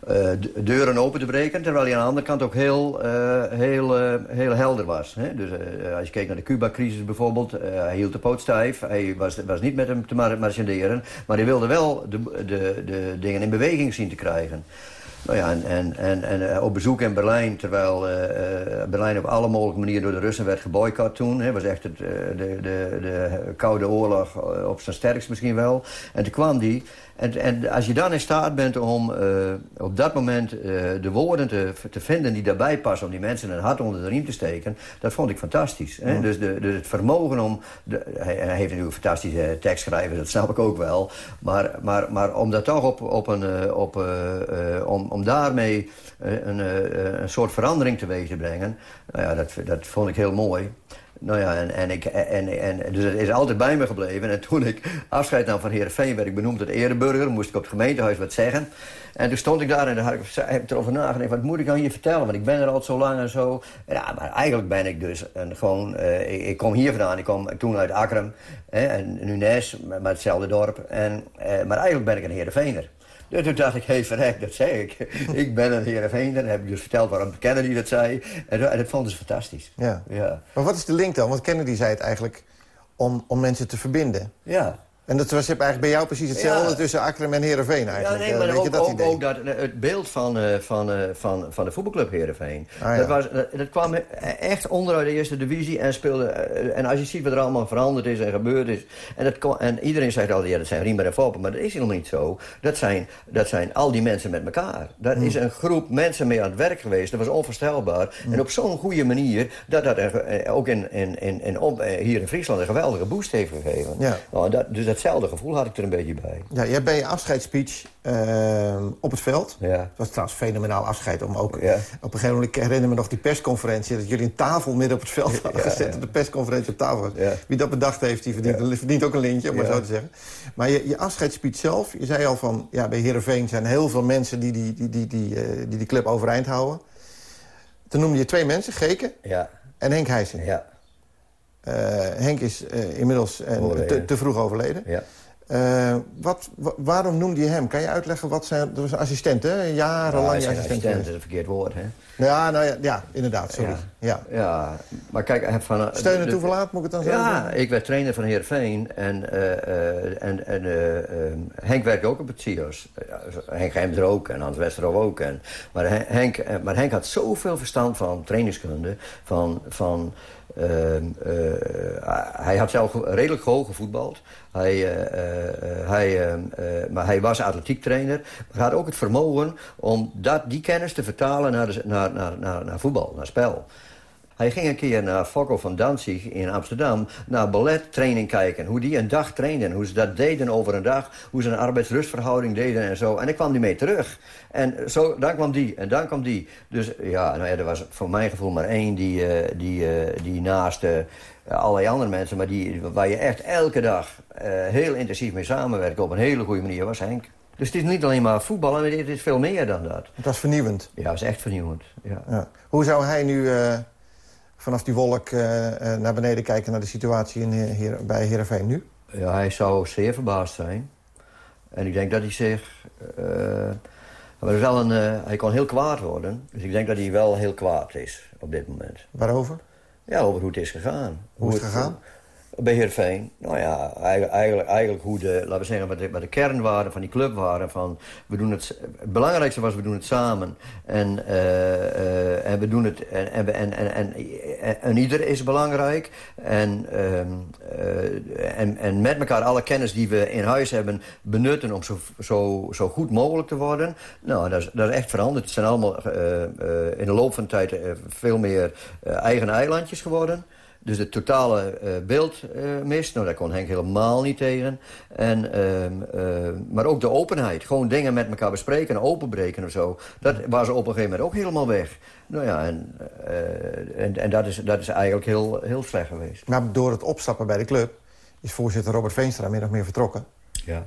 Uh, deuren open te breken. Terwijl hij aan de andere kant ook heel, uh, heel, uh, heel helder was. Hè? Dus als je kijkt naar de Cuba-crisis bijvoorbeeld. hij hield de poot stijf. Hij was, was niet met hem te marchanderen. Maar hij wilde wel de, de, de dingen in beweging zien te krijgen. Nou ja, en, en, en, en op bezoek in Berlijn, terwijl uh, Berlijn op alle mogelijke manieren door de Russen werd geboycott toen. Het was echt het, de, de, de Koude Oorlog op zijn sterkst misschien wel. En toen kwam die. En, en als je dan in staat bent om uh, op dat moment uh, de woorden te, te vinden die daarbij passen... om die mensen een hart onder de riem te steken, dat vond ik fantastisch. Hè? Dus, de, dus het vermogen om... De, hij, hij, heeft natuurlijk een fantastische tekst geschreven, dat snap ik ook wel. Maar, maar, maar om dat toch op, op een... Op, om, om daarmee een, een soort verandering teweeg te brengen... En nou ja, dat, dat vond ik heel mooi. Nou ja, en, en, ik, en, en, dus het is altijd bij me gebleven. En toen ik afscheid nam van Heerenveen werd ik benoemd tot ereburger. Moest ik op het gemeentehuis wat zeggen. En toen stond ik daar en daar heb ik, erover nagedacht. Wat moet ik aan je vertellen? Want ik ben er al zo lang en zo. Ja, maar eigenlijk ben ik dus een, gewoon... Ik, kom hier vandaan. Ik kom toen uit Akrum. Hè, en nu Nes, maar hetzelfde dorp. En, maar eigenlijk ben ik een Heerenveener. Dus toen dacht ik, hé, hey, verrek, dat zei ik. ik ben een Heerenveen. En heb ik dus verteld waarom Kennedy dat zei. En, en dat vonden ze fantastisch. Ja. ja. Maar wat is de link dan? Want Kennedy zei het eigenlijk om, om mensen te verbinden. Ja. En dat was eigenlijk bij jou precies hetzelfde tussen Akrum en Heerenveen eigenlijk. Ja, nee, maar ook, dat, ook, ook dat, het beeld van, uh, van, uh, van, van de voetbalclub Heerenveen. Ah, ja. dat, was, dat, dat, kwam echt onderuit de eerste divisie en speelde... En als je ziet wat er allemaal veranderd is en gebeurd is... En, dat kon, en iedereen zegt altijd, ja, dat zijn Riemer en Foppen, maar dat is helemaal niet zo. Dat zijn, dat zijn al die mensen met elkaar. Dat hmm. is een groep mensen mee aan het werk geweest. Dat was onvoorstelbaar. Hmm. En op zo'n goede manier dat dat ook in, in, in, in, hier in Friesland een geweldige boost heeft gegeven. Ja. Nou, dat, dus datzelfde gevoel had ik er een beetje bij. Ja, jij bij je afscheidsspeech uh, op het veld. Ja. Het was trouwens een fenomenaal afscheid. Om ook, ja. Op een gegeven moment, ik herinner me nog die persconferentie... dat jullie een tafel midden op het veld hadden ja, gezet... de persconferentie op tafel Wie dat bedacht heeft, die verdient, verdient ook een lintje, om maar zo te zeggen. Maar je, je afscheidsspeech zelf, je zei al van... ja, bij Heerenveen zijn heel veel mensen die die, die, die, die, uh, die, die club overeind houden. Toen noemde je twee mensen, Geke ja. en Henk Heijsen. Ja. Uh, Henk is uh, inmiddels te, te, vroeg overleden. Ja. Uh, wat, waarom noemde je hem? Kan je uitleggen wat zijn... Dat was een assistent, hè? Jarenlang ja, assistent. assistent is een verkeerd woord, hè? Ja, nou ja, ja inderdaad, sorry. Ja, ja. ja. maar kijk... Van, Steun en toeverlaat, moet ik het dan zeggen? Ja, ik werd trainer van Heerenveen. En, uh, en, en uh, Henk werkte ook op het CIO's. Henk Heimder ook en Hans Westerhof ook. En, maar, Henk, maar Henk had zoveel verstand van trainingskunde, van... van uh, uh, hij had zelf redelijk hoog gevoetbald. Hij, uh, hij, maar hij was atletiektrainer. Maar had ook het vermogen om dat, die kennis te vertalen naar, de, naar, naar, naar, naar voetbal, naar spel. Hij ging een keer naar Fokko van Danzig in Amsterdam... naar ballettraining kijken. Hoe die een dag trainden. Hoe ze dat deden over een dag. Hoe ze een arbeidsrustverhouding deden en zo. En ik kwam die mee terug. En zo, dan kwam die en dan kwam die. Dus ja, nou ja er was voor mijn gevoel maar één die, uh, die, uh, die naast... Uh, allerlei andere mensen, maar die, waar je echt elke dag heel intensief mee samenwerkt... op een hele goede manier, was Henk. Dus het is niet alleen maar voetballen, het is veel meer dan dat. Het was vernieuwend? Ja, het is echt vernieuwend, ja. ja. Hoe zou hij nu vanaf die wolk uh, naar beneden kijken... naar de situatie in, hier, bij Heerenveen nu? Ja, hij zou zeer verbaasd zijn. En ik denk dat hij zich... Uh, maar wel een, hij kon heel kwaad worden. Dus ik denk dat hij wel heel kwaad is op dit moment. Waarover? Ja, over hoe het is gegaan. Hoe, hoe is het gegaan? Bij Heerenveen. Nou ja, eigenlijk, hoe de, laten we zeggen, wat de, wat de kernwaarden van die club waren. Van, we doen het, het belangrijkste was, we doen het samen. En, uh, en we doen het, en, en, en, en, en, en ieder is belangrijk. En, uh, en, en met elkaar alle kennis die we in huis hebben benutten om zo, zo, zo goed mogelijk te worden. Nou, dat is, dat is echt veranderd. Het zijn allemaal in de loop van de tijd veel meer eigen eilandjes geworden. Dus het totale uh, beeld uh, mist. Nou, daar kon Henk helemaal niet tegen. En, uh, maar ook de openheid. Gewoon dingen met elkaar bespreken en openbreken of zo. Dat was op een gegeven moment ook helemaal weg. Nou ja, en, en, en, dat, is, dat is eigenlijk heel, heel slecht geweest. Maar door het opstappen bij de club... is voorzitter Robert Veenstra min of meer vertrokken. Ja.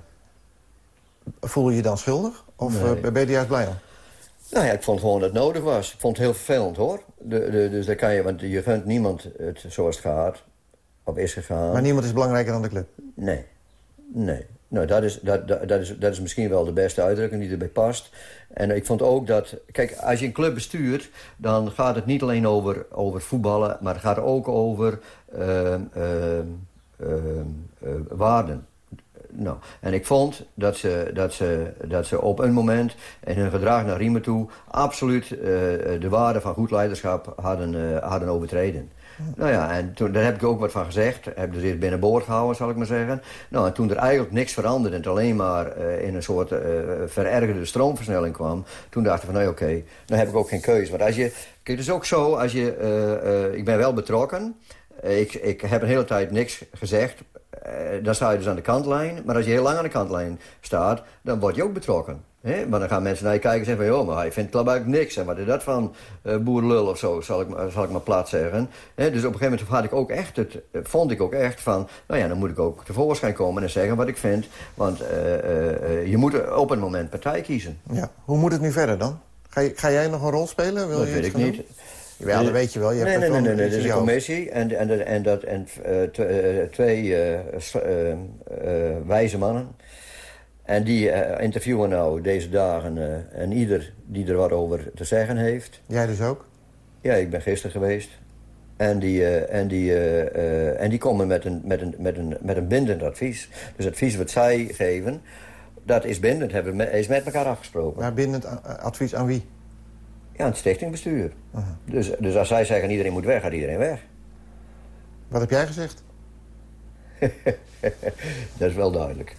Voel je je dan schuldig? Of nee. ben je juist blij om? Nou ja, ik vond gewoon dat het nodig was. Ik vond het heel vervelend, hoor. De, de, dus daar kan je, want je gunt niemand het zoals het gaat. Of is gegaan. Maar niemand is belangrijker dan de club? Nee. Nee. Nou, dat is, dat, dat, dat, is, dat is misschien wel de beste uitdrukking die erbij past. En ik vond ook dat... Kijk, als je een club bestuurt... dan gaat het niet alleen over, over voetballen... maar het gaat ook over uh, uh, uh, waarden. Nou, en ik vond dat ze, dat, ze, dat ze op een moment in hun gedrag naar Riemen toe... absoluut uh, de waarde van goed leiderschap hadden, uh, hadden overtreden. Nou ja, en toen, daar heb ik ook wat van gezegd. Heb dus eerst binnenboord gehouden, zal ik maar zeggen. Nou, en toen er eigenlijk niks veranderde... en het alleen maar uh, in een soort verergerde stroomversnelling kwam... toen dacht ik van, nee, oké, okay, dan heb ik ook geen keuze. Want als je... Kijk, het is ook zo, als je... ik ben wel betrokken... Ik, ik heb een hele tijd niks gezegd. Uh, dan sta je dus aan de kantlijn. Maar als je heel lang aan de kantlijn staat, dan word je ook betrokken. Hè? Maar dan gaan mensen naar je kijken en zeggen van... joh, maar hij vindt klap niks. En wat is dat van uh, boerenlul of zo, zal ik, zal ik maar plat zeggen. Hè? Dus op een gegeven moment had ik ook echt het, vond ik ook echt van... nou ja, dan moet ik ook tevoorschijn komen en zeggen wat ik vind. Want uh, uh, je moet op een moment partij kiezen. Ja. Hoe moet het nu verder dan? Ga, je, ga jij nog een rol spelen? Wil dat je weet ik niet. Ja, dat weet je wel. Je nee, hebt nee, nee, nee, is een commissie en, en, en, dat, en twee wijze mannen... En die interviewen nou deze dagen en ieder die er wat over te zeggen heeft. Jij dus ook? Ja, ik ben gisteren geweest. En die, en die, en die komen met een, met, een, met, een, met een bindend advies. Dus het advies wat zij geven, dat is bindend. Hebben we is met elkaar afgesproken. Maar bindend advies aan wie? Ja, het stichtingbestuur. -huh. dus, dus als zij zeggen iedereen moet weg, gaat iedereen weg. Wat heb jij gezegd? dat is wel duidelijk.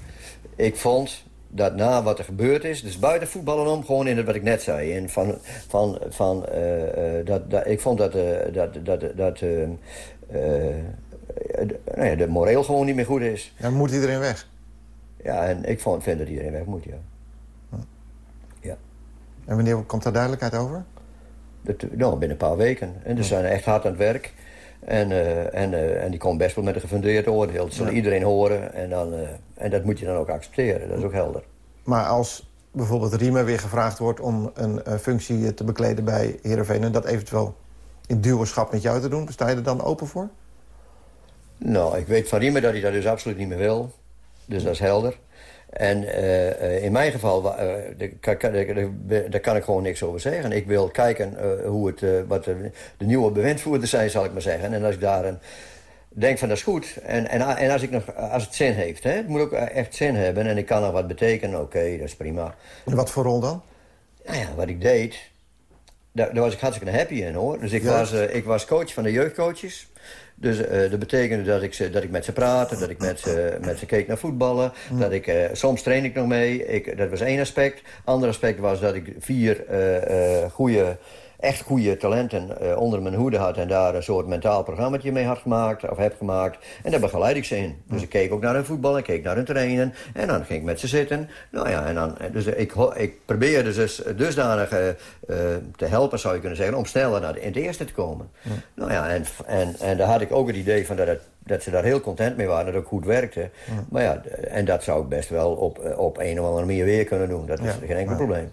Ik vond dat na wat er gebeurd is, dus buiten voetballen om, gewoon in het wat ik net zei. En van, van, van, uh, uh, dat, dat, ik vond dat, uh, dat, dat, dat nou ja, de moreel gewoon niet meer goed is. Ja, moet iedereen weg? Ja, en ik vond, vind dat iedereen weg moet, ja. En wanneer komt daar duidelijkheid over? Dat, nou, binnen een paar weken. En ze zijn echt hard aan het werk. En, uh, en, uh, en die komt best wel met een gefundeerd oordeel. Dat zal ja. iedereen horen. En, dan, uh, en dat moet je dan ook accepteren. Dat is ook helder. Maar als bijvoorbeeld Riemer weer gevraagd wordt... om een functie te bekleden bij Heerenveen... en dat eventueel in duwerschap met jou te doen... sta je er dan open voor? Nou, ik weet van Riemer dat hij dat dus absoluut niet meer wil. Dus dat is helder. En uh, in mijn geval, uh, daar kan ik gewoon niks over zeggen. Ik wil kijken uh, hoe het, wat de, de, nieuwe bewindvoerders zijn, zal ik maar zeggen. En als ik daar een, denk van dat is goed. En, en, en als, ik nog, als het zin heeft, hè? het moet ook echt zin hebben. En ik kan nog wat betekenen, oké, okay, dat is prima. En wat voor rol dan? Nou ja, wat ik deed, daar, daar was ik hartstikke happy in hoor. Dus ik was, ik was coach van de jeugdcoaches. Dus uh, dat betekende dat ik, ze, dat ik met ze praatte, dat ik met ze, met ze keek naar voetballen. Mm. Dat ik, uh, soms train ik nog mee. Ik, dat was één aspect. Ander aspect was dat ik vier uh, goede, echt goede talenten onder mijn hoede had... en daar een soort mentaal programmaatje mee had gemaakt, of heb gemaakt. En daar begeleid ik ze in. Dus ik keek ook naar hun voetbal, ik keek naar hun trainen. En dan ging ik met ze zitten. Nou ja, en dan, dus ik, ik probeerde dus dusdanig te helpen, zou je kunnen zeggen... om sneller naar de, in het eerste te komen. Nou ja, en, en, en daar had ik ook het idee van dat, het, dat ze daar heel content mee waren, dat het ook goed werkte. Ja. Maar ja, en dat zou ik best wel op, op een of andere manier weer kunnen doen. Dat is ja, geen enkel ja, probleem.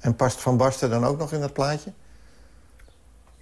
En past Van Basten dan ook nog in dat plaatje?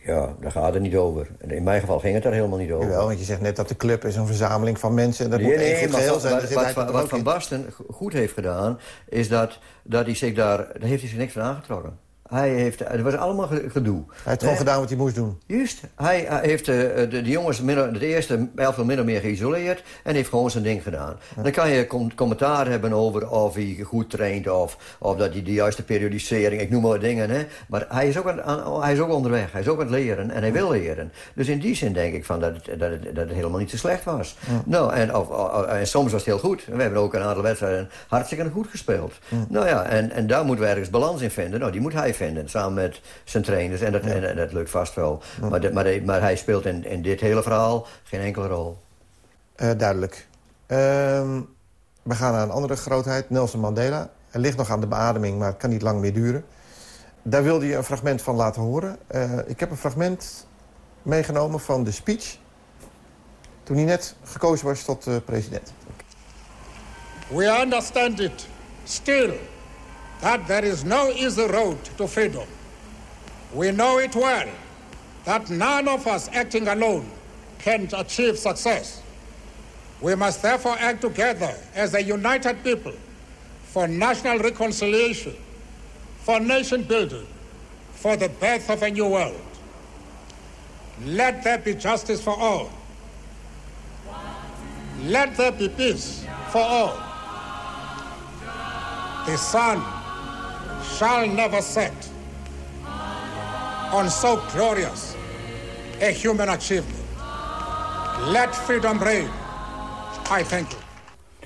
Ja, daar gaat het niet over. In mijn geval ging het daar helemaal niet over. Jawel, want je zegt net dat de club is een verzameling van mensen... en dat nee, moet nee, één geheel zijn. wat, wat, wat, wat Van Basten goed heeft gedaan... is dat, dat hij zich daar... daar heeft hij zich niks van aangetrokken. Hij heeft, het was allemaal gedoe. Hij heeft gewoon gedaan wat hij moest doen. Juist. Hij, hij heeft de, de, de jongens het eerste elftal min of meer geïsoleerd... en heeft gewoon zijn ding gedaan. Ja. Dan kan je com commentaar hebben over of hij goed traint... of, of dat hij de juiste periodisering, ik noem maar dingen. Hè. Maar hij is, ook aan, aan, hij is ook onderweg. Hij is ook aan het leren en hij wil leren. Dus in die zin denk ik van dat, het, dat, het, dat het helemaal niet zo slecht was. Ja. Nou, en, of, of, en soms was het heel goed. We hebben ook een aantal wedstrijden hartstikke goed gespeeld. Ja. Nou ja, en, en daar moeten we ergens balans in vinden. Nou, die moet hij vinden, samen met zijn trainers. En dat, ja. en, en, dat lukt vast wel. Ja. Maar, de, maar, de, maar, hij speelt in, in, dit hele verhaal geen enkele rol. Uh, duidelijk. Uh, we gaan naar een andere grootheid, Nelson Mandela. Hij ligt nog aan de beademing, maar het kan niet lang meer duren. Daar wilde je een fragment van laten horen. Uh, ik heb een fragment meegenomen van de speech... toen hij net gekozen was tot president. We understand it. Still... that there is no easy road to freedom. We know it well that none of us acting alone can achieve success. We must therefore act together as a united people for national reconciliation, for nation building, for the birth of a new world. Let there be justice for all. Let there be peace for all. The sun shall never set on so glorious a human achievement. Let freedom reign. I thank you.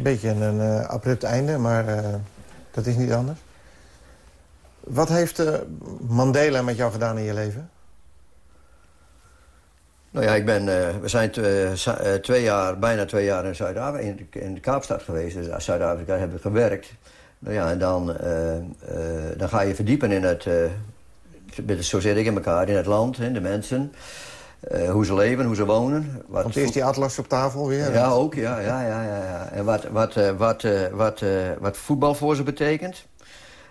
Beetje een uh, abrupt einde, maar uh, dat is niet anders. Wat heeft uh, Mandela met jou gedaan in je leven? Nou ja, ik ben, we zijn twee jaar, bijna twee jaar in Zuid-Afrika, in, in, de Kaapstad geweest. Dus Zuid-Afrika hebben we gewerkt. Nou ja, en dan, eh, eh, dan ga je verdiepen in het... Uh, zo zit ik in elkaar, in het land, in de mensen. hoe ze leven, hoe ze wonen. Wat Want eerst die atlas op tafel weer? Ja, ook, ja. ja, ja, ja, ja. En wat, wat, wat, wat, wat voetbal voor ze betekent.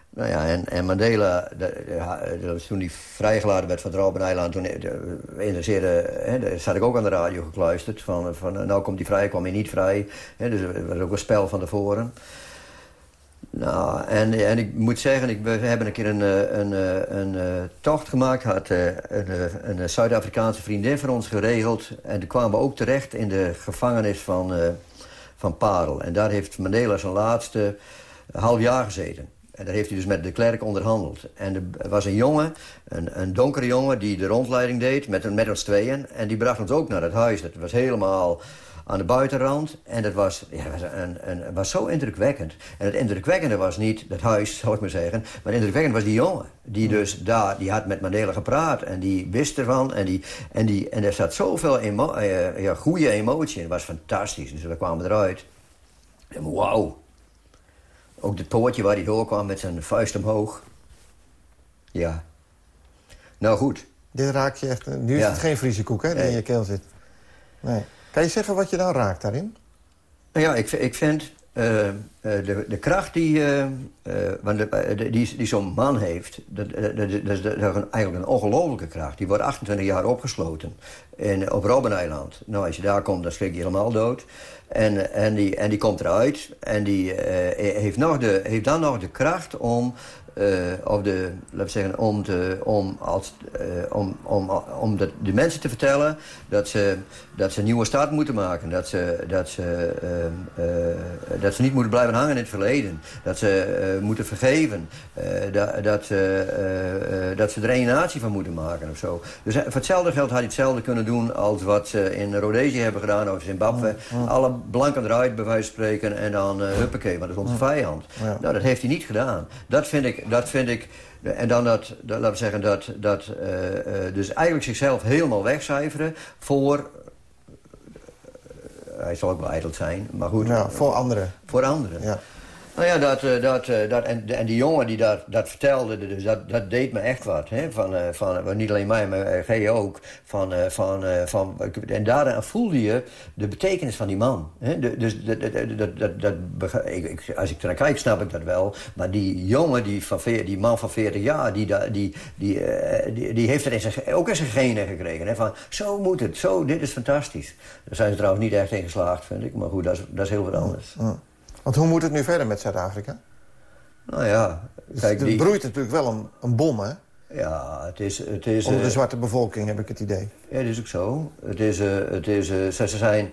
Nou ja, en, en Mandela, dat toen hij vrijgelaten werd van het Robben-eiland... toen interesseerde, hè, daar zat ik ook aan de radio gekluisterd. Van, van nou komt hij vrij, kwam hij niet vrij. Hè, dus er was ook een spel van tevoren. Nou, en, en ik moet zeggen, ik, we hebben een keer een, eh, een, een, een eh, tocht gemaakt. Had eh, een, een Zuid-Afrikaanse vriendin voor ons geregeld. En toen kwamen we ook terecht in de gevangenis van, van Parel. En daar heeft Mandela zijn laatste half jaar gezeten. En daar heeft hij dus met de klerk onderhandeld. En er was een jongen, een, een donkere jongen, die de rondleiding deed met, met ons tweeën. En die bracht ons ook naar het huis. Dat was helemaal aan de buitenrand. En dat was, ja, was, een, een, was zo indrukwekkend. En het indrukwekkende was niet het huis, zou ik maar zeggen. Maar het indrukwekkende was die jongen. Die dus daar, die had met Mandela gepraat. En die wist ervan. En, die, en, die, en er zat zoveel emo uh, ja, goede emotie in. Het was fantastisch. Dus we kwamen eruit. En wauw. Ook het poortje waar hij doorkwam met zijn vuist omhoog. Ja. Nou goed. Dit raak je echt... Nu is het geen Friese koek, hè, die in je keel zit. Nee. Kan je zeggen wat je dan raakt daarin? Nou ja, ik, ik vind uh, de, de kracht die, uh, de, die, zo'n man heeft... dat, is eigenlijk een ongelofelijke kracht. Die wordt 28 jaar opgesloten in, op Robben-eiland. Nou, als je daar komt, dan schrik je helemaal dood. En, en, die, en die komt eruit en die heeft, nog de, heeft dan nog de kracht om of de, laten we zeggen, om, te, om, als, uh, om, om, om de, de, mensen te vertellen dat ze, dat ze een nieuwe start moeten maken. Dat ze, dat, ze, uh, dat ze niet moeten blijven hangen in het verleden. Dat ze moeten vergeven. dat, dat, ze, dat ze er een natie van moeten maken of zo. Dus voor hetzelfde geld had hij hetzelfde kunnen doen als wat ze in Rhodesië hebben gedaan of Zimbabwe. Mm, mm. Alle blanken eruit, bij wijze van spreken, en dan huppakee, want dat is onze vijand. Nou, dat heeft hij niet gedaan. Dat vind ik dat vind ik... En dan dat, dat laten we zeggen, dat, dat uh, uh, dus eigenlijk zichzelf helemaal wegcijferen voor... Uh, hij zal ook wel ijdel zijn, maar goed. Ja, voor anderen. Voor anderen. Ja. Nou ja, dat, eh, dat, eh, dat, en, en die jongen die dat, dat vertelde, dus dat, dat deed me echt wat. Hè? Van, eh, van, niet alleen mij, maar G ook. Van, van, van, en daarin voelde je de betekenis van die man. Hè? dus dat, dat, dat, ik, als ik naar kijk, snap ik dat wel. Maar die jongen, die, van, die man van 40 jaar, die, die, die, die, heeft er ook in zijn genen gekregen. Hè? Van, zo moet het, zo, dit is fantastisch. Daar zijn ze trouwens niet echt in geslaagd, vind ik. Maar goed, dat is, dat is heel wat anders. Want hoe moet het nu verder met Zuid-Afrika? Nou ja... Kijk, er broeit natuurlijk wel een, een bom, hè? Ja, het is... Het is Onder de eh, zwarte bevolking, heb ik het idee. Ja, dat is ook zo. Het is... Uh, het is uh, ze zijn...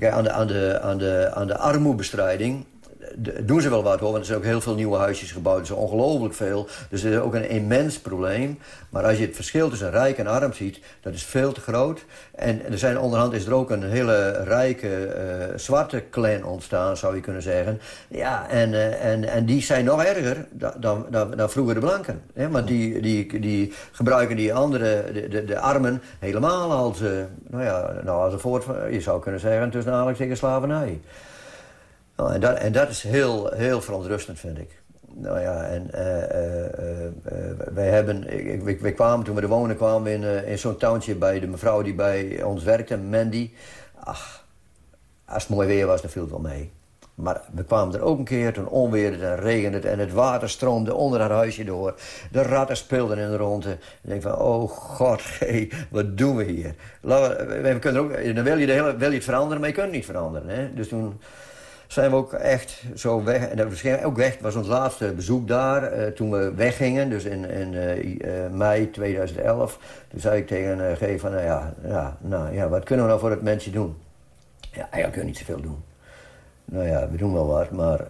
Aan de, aan, de, aan, de, aan de armoebestrijding doen ze wel wat hoor, want er zijn ook heel veel nieuwe huisjes gebouwd. Er is ongelooflijk veel. Dus er is ook een immens probleem. Maar als je het verschil tussen rijk en arm ziet, dat is veel te groot. En er zijn onderhand is er ook een hele rijke uh, zwarte clan ontstaan, zou je kunnen zeggen. Ja, en, uh, en, en die zijn nog erger dan, dan, dan vroeger de blanken. Hè? Want die, die, die gebruiken die andere, de, de, de armen, helemaal als, uh, nou ja, nou als een voort, je zou kunnen zeggen, tussen aanhalingstekens slavernij. Nou, en, dat, en dat is heel, heel verontrustend, vind ik. Nou ja, en uh, uh, wij hebben... Kwamen, toen we er wonen, kwamen in, in zo'n tuintje bij de mevrouw die bij ons werkte, Mandy. Ach, als het mooi weer was, dan viel het wel mee. Maar we kwamen er ook een keer, toen onweerde en regende het... en het water stroomde onder haar huisje door. De ratten speelden in de ronde. Ik denk van, oh god, wat doen we hier? We, kunnen ook, dan wil je, de hele, wil je het veranderen, maar je kunt het niet veranderen. Hè? Dus toen zijn we ook echt zo weg. En dat was ook weg. was ons laatste bezoek daar. Uh, toen we weggingen, dus in, in uh, mei 2011. Toen zei ik tegen uh, G van, nou ja, ja, nou ja, wat kunnen we nou voor het mensje doen? Ja, eigenlijk kunnen niet zoveel doen. Nou ja, we doen wel wat, maar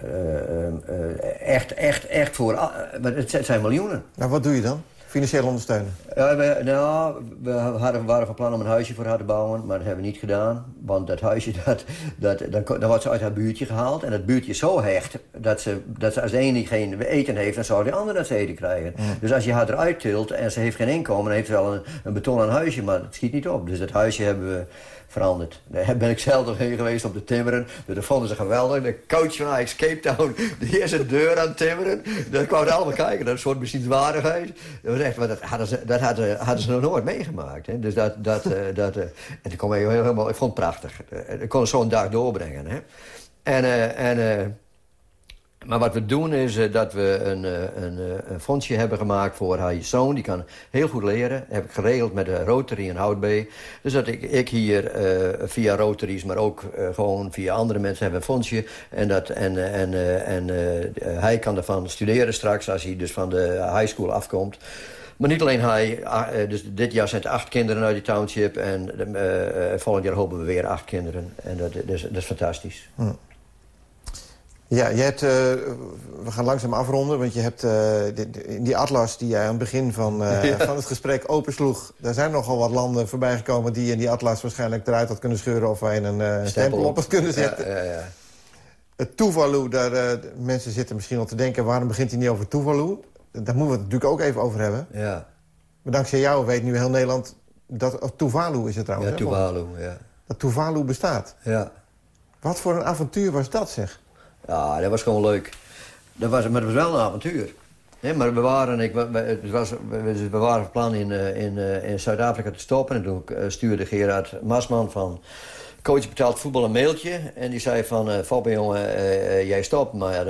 echt, echt, echt voor... het zijn miljoenen. Nou, wat doe je dan? Financieel ondersteunen? Ja, we, nou, we hadden, waren van plan om een huisje voor haar te bouwen, maar dat hebben we niet gedaan. Want dat huisje, dat, dat, dan, dan wordt ze uit haar buurtje gehaald. En dat buurtje is zo hecht, dat ze, dat ze als de ene geen eten heeft, dan zou de andere dat ze eten krijgen. Dus als je haar eruit tilt en ze heeft geen inkomen, dan heeft ze wel een, een betonnen huisje, maar het schiet niet op. Dus dat huisje hebben we veranderd. Daar ben ik zelf nog heen geweest om te timmeren. Dus dat vonden ze geweldig. De coach van Ajax Cape Town, die eerste deur aan het timmeren. Daar kwamen allemaal kijken. Dat is een soort bezienswaardigheid. Dat was echt, dat hadden ze, dat hadden, hadden ze nog nooit meegemaakt. Hè. Dus dat, dat, uh, dat, uh, en ik, kon helemaal, ik vond het prachtig. Ik kon zo'n dag doorbrengen. Hè. En, en maar wat we doen is uh, dat we een, een, een, fondsje hebben gemaakt voor haar zoon. Die kan heel goed leren. Heb ik geregeld met de Rotary in Houtbee. Dus dat ik, ik hier via Rotaries, maar ook gewoon via andere mensen hebben een fondsje. En, dat, en, en, en hij kan ervan studeren straks als hij dus van de high school afkomt. Maar niet alleen hij, dus dit jaar zijn het acht kinderen uit die township. En volgend jaar hopen we weer acht kinderen. En dat, dat, is, dat is fantastisch. Hm. Ja, je hebt, uh, we gaan langzaam afronden, want je hebt uh, in die atlas die jij aan het begin van, uh, ja. van het gesprek opensloeg... daar zijn nogal wat landen voorbij gekomen die in die atlas waarschijnlijk eruit had kunnen scheuren... of je een stempel op had kunnen zetten. Ja, ja, ja. Het Tuvalu, daar mensen zitten misschien al te denken... waarom begint hij niet over Tuvalu? Daar moeten we het natuurlijk ook even over hebben. Ja. Maar dankzij jou weet nu heel Nederland... dat oh, Tuvalu is het trouwens. Ja, Tuvalu, ja. Dat Tuvalu bestaat. Ja. Wat voor een avontuur was dat, zeg? Ja, dat was gewoon leuk. Dat was, maar het was wel een avontuur. Nee, maar we waren, ik, het was, we, waren van plan in, in, in Zuid-Afrika te stoppen. En toen stuurde Gerard Masman van Coach Betaald Voetbal een mailtje. En die zei van, uh, Fabio jongen, jij stopt. Maar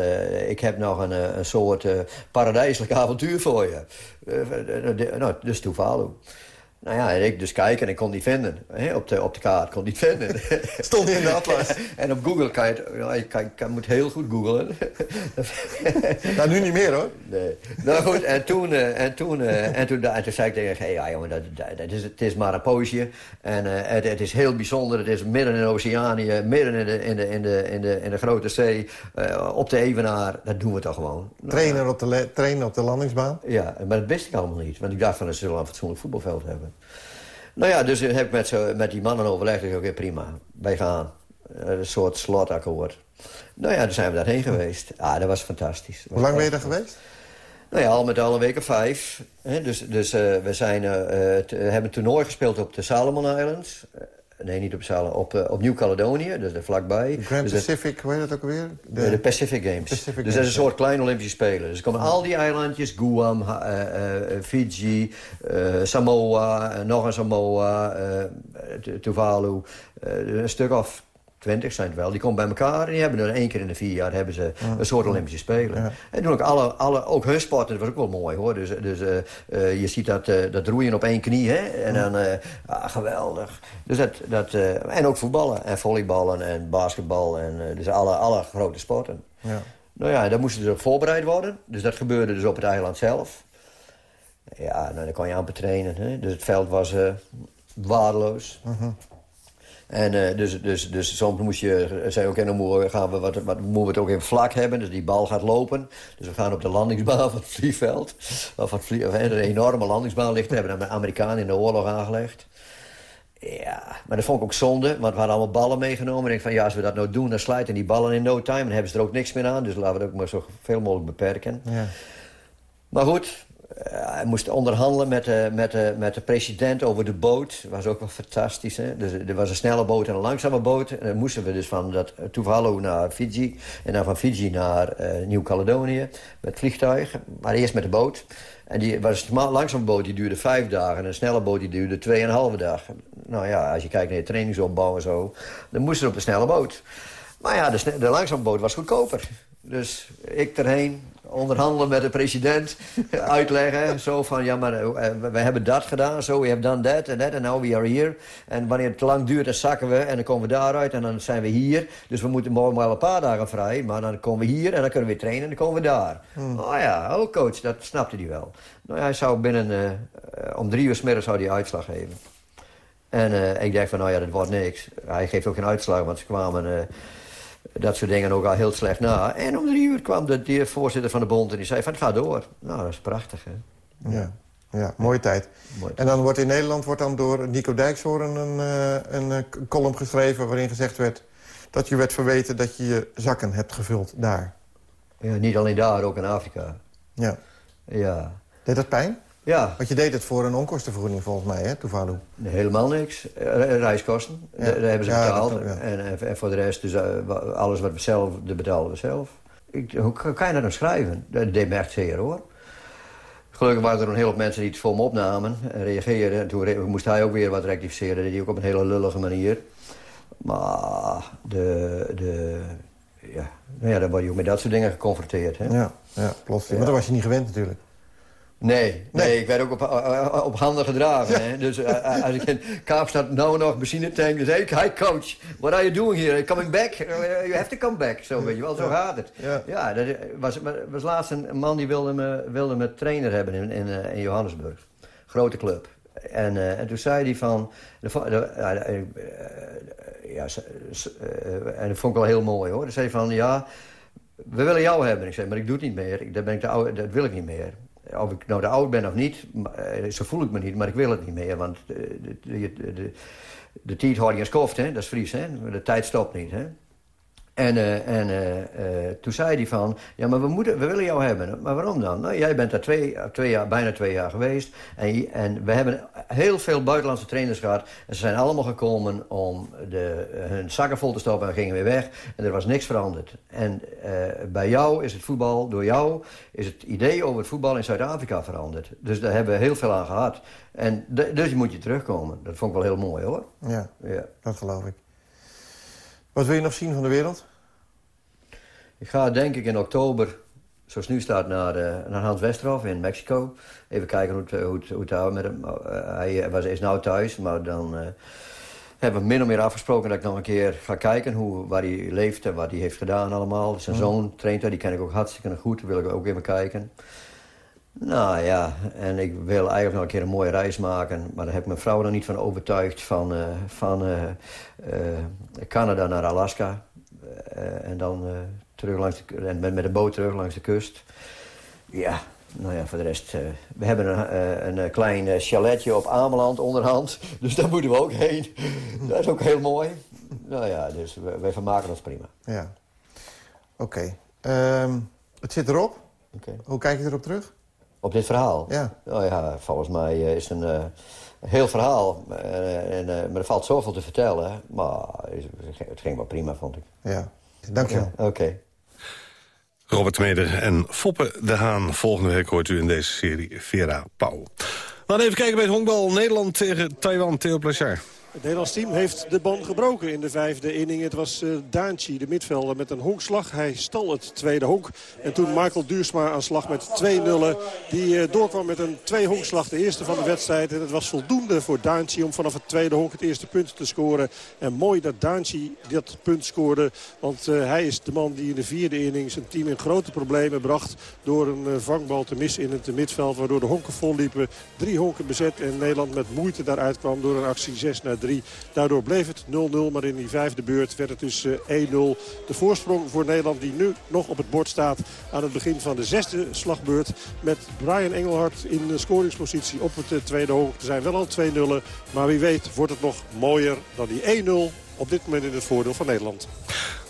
ik heb nog een, een soort paradijselijk avontuur voor je. nou, dus toevallig. Nou ja, en ik dus kijken en ik kon niet vinden. Hè, op, de, op de kaart, kon niet vinden. Stond in de atlas. en op Google kan je het... Je, kan, je moet heel goed googlen. nou, nu niet meer hoor. Nee. Nou goed, en toen, uh, en toen, uh, en toen, en toen zei ik tegen hey, ja jongen, dat, dat, is, het is maar een poosje. En uh, het, het, is heel bijzonder. Het is midden in Oceanië, midden in de, in de, in de, in de, in de grote zee, op de Evenaar. Dat doen we toch gewoon. Trainen op de, trainen op de landingsbaan? Ja, maar dat wist ik allemaal niet. Want ik dacht van, ze zullen een fatsoenlijk voetbalveld hebben. Nou ja, dus heb ik met, zo, met die mannen overlegd. Oké, okay, prima. Wij gaan. Een soort slotakkoord. Nou ja, toen zijn we daarheen geweest. Ah, dat was fantastisch. Hoe lang ben je daar geweest? Nou ja, al met al een week of vijf. Dus, dus uh, we zijn, uh, hebben een toernooi gespeeld op de Salomon Islands. Nee, niet op Salomon, op, uh, op Nieuw-Caledonië, dus er vlakbij. De Grand dus Pacific, hoe heet dat ook alweer? De, de Pacific Games. Pacific dus dat is een soort kleine Olympische Spelen. Dus er komen al die eilandjes, Guam, Fiji, Samoa, nog een Samoa, Tuvalu, een stuk of twintig zijn het wel, die komen bij elkaar... en die hebben er één keer in de vier jaar hebben ze een soort Olympische Spelen. Ja. En doen ook, alle, alle, ook hun sporten, dat was ook wel mooi hoor. Dus, dus uh, uh, je ziet dat, uh, dat roeien op één knie, hè. En dan, ah, geweldig. Dus dat, dat, en ook voetballen en volleyballen en basketbal. En, dus alle, alle grote sporten. Ja. Nou ja, daar moesten ze voorbereid worden. Dus dat gebeurde dus op het eiland zelf. Ja, nou, dan kon je amper trainen. Hè. Dus het veld was waardeloos. -huh. En uh, dus, dus, dus soms moest je zeggen, oké, okay, dan gaan we, wat, wat, moeten we het ook in vlak hebben. Dus die bal gaat lopen. Dus we gaan op de landingsbaan van het vliegveld. Of een enorme landingsbaan ligt. We hebben de Amerikanen in de oorlog aangelegd. Ja, maar dat vond ik ook zonde, want we hadden allemaal ballen meegenomen. En ik van, ja, als we dat nou doen, dan slijten die ballen in no time. En dan hebben ze er ook niks meer aan. Dus laten we het ook maar zo veel mogelijk beperken. Ja. Maar goed, hij moest onderhandelen met de, met, de, met de president over de boot. Dat was ook wel fantastisch. Hè? Dus er was een snelle boot en een langzame boot. En dan moesten we dus van dat Tuvalu naar Fiji... en dan van Fiji naar uh, Nieuw-Caledonië met vliegtuig. Maar eerst met de boot. En die was een langzame boot, die duurde vijf dagen. En een snelle boot, die duurde tweeënhalve dagen. Nou ja, als je kijkt naar je trainingsopbouw en zo... dan moesten we op de snelle boot. Maar ja, de, de langzame boot was goedkoper. Dus ik erheen, onderhandelen met de president, uitleggen. Zo van, ja, maar uh, we hebben dat gedaan, zo, we hebben done that en that, en now we are here. En wanneer het te lang duurt, dan zakken we en dan komen we daaruit en dan zijn we hier. Dus we moeten morgen wel een paar dagen vrij, maar dan komen we hier en dan kunnen we weer trainen en dan komen we daar. Hmm. Oh ja, oh coach, dat snapte hij wel. Nou ja, hij zou binnen, uh, om drie uur s middags zou hij uitslag geven. En uh, ik dacht van, nou ja, dat wordt niks. Hij geeft ook geen uitslag, want ze kwamen dat soort dingen ook al heel slecht na. En om drie uur kwam de, de voorzitter van de bond en die zei van, ga door. Nou, dat is prachtig, hè. Ja. Ja, mooie tijd. En dan wordt in Nederland wordt dan door Nico Dijkshoorn een, uh, een column geschreven... waarin gezegd werd dat je werd verweten dat je je zakken hebt gevuld daar. Ja, niet alleen daar, ook in Afrika. Ja. Ja. Deed dat pijn? Ja. Want je deed het voor een onkostenvergoeding volgens mij, hè? Nee, helemaal niks. Reiskosten, ja. daar hebben ze betaald. en, en, voor de rest, dus, alles wat we zelf, dat betalen we zelf. Ik, hoe kan je dat nou schrijven? Dat deed me echt zeer, hoor. Gelukkig waren er een hele mensen die het voor me opnamen en reageerden. En toen moest hij ook weer wat rectificeren. Dat deed hij ook op een hele lullige manier. Maar de, de, ja, nou ja, dan word je ook met dat soort dingen geconfronteerd. Hè? Ja, ja. Maar dat was je niet gewend natuurlijk. Nee, nee, ik werd ook op, op handen gedragen. Hè? Dus uh, als ik in Kaapstad nou nog benzinetank, dan zei ik... Hi coach, what are you doing here? Coming back? You have to come back. Zo, weet je wel, zo gaat het. Ja, ja dat was, was laatst een man die wilde me, wilde me trainer hebben in, in, in Johannesburg. Grote club. En, uh, en toen zei hij van... De, de, ja, en dat vond ik wel heel mooi hoor. Hij zei van, ja, we willen jou hebben. Ik zei, maar ik doe het niet meer. Ik, dat, ben ik de oude, dat wil ik niet meer. Of ik nou de oud ben of niet, zo voel ik me niet, maar ik wil het niet meer. Want de, de, de, de, de tijd houdt je skoft, hè? dat is Fries. Hè? De tijd stopt niet. Hè? En, uh, en uh, uh, toen zei hij van, ja, maar we, moeten, we willen jou hebben. Maar waarom dan? Nou, jij bent daar twee, twee jaar, bijna twee jaar geweest. En, en we hebben heel veel buitenlandse trainers gehad. En ze zijn allemaal gekomen om de, hun zakken vol te stoppen en gingen weer weg. En er was niks veranderd. En bij jou is het voetbal, door jou, is het idee over het voetbal in Zuid-Afrika veranderd. Dus daar hebben we heel veel aan gehad. En dus moet je terugkomen. Dat vond ik wel heel mooi, hoor. Ja, ja. dat geloof ik. Wat wil je nog zien van de wereld? Ik ga denk ik in oktober, zoals nu staat, naar, uh, naar Hans Westerhof in Mexico. Even kijken hoe het, hoe het, hoe het daar met hem... Uh, hij was, is nou thuis, maar dan uh, hebben we min of meer afgesproken... dat ik nog een keer ga kijken hoe, waar hij leeft en wat hij heeft gedaan allemaal. Zijn mm. zoon traint daar, die ken ik ook hartstikke goed. Daar wil ik ook even kijken. Nou ja, en ik wil eigenlijk nog een keer een mooie reis maken. Maar daar heb ik mijn vrouw nog niet van overtuigd. Van, uh, van uh, uh, Canada naar Alaska. en dan terug langs de, en met, met de boot terug langs de kust. Ja, nou ja, voor de rest... we hebben een, een klein chaletje op Ameland onderhand. Dus daar moeten we ook heen. Dat is ook heel mooi. Nou ja, dus wij vermaken ons prima. Ja, oké. Okay. Um, het zit erop. Okay. Hoe kijk je erop terug? Op dit verhaal? Ja. Nou ja, volgens mij is het een uh, heel verhaal. Uh, en, uh, maar er valt zoveel te vertellen. Maar het ging wel prima, vond ik. Ja, dankjewel. Ja, Oké. Okay. Robert Meder en Foppe de Haan. Volgende week hoort u in deze serie Vera Pauw. Laten we even kijken bij het honkbal. Nederland tegen Taiwan. Theo Plachard. Het Nederlands team heeft de ban gebroken in de vijfde inning. Het was uh, Daantje, de midvelder, met een honkslag. Hij stal het tweede honk. En toen Michael Duursma aan slag met 2-0. Die uh, doorkwam met een twee honkslag, de eerste van de wedstrijd. En het was voldoende voor Daantje om vanaf het tweede honk het eerste punt te scoren. En mooi dat Daantje dat punt scoorde. Want uh, hij is de man die in de vierde inning zijn team in grote problemen bracht. Door een vangbal te missen in het midveld. Waardoor de honken vol liepen. Drie honken bezet en Nederland met moeite daaruit kwam door een actie 6 naar 3. Daardoor bleef het 0-0, maar in die vijfde beurt werd het dus 1-0. De voorsprong voor Nederland die nu nog op het bord staat aan het begin van de zesde slagbeurt. Met Brian Engelhard in de scoringspositie op het tweede honk. Er zijn wel al 2 0 maar wie weet wordt het nog mooier dan die 1-0 op dit moment in het voordeel van Nederland.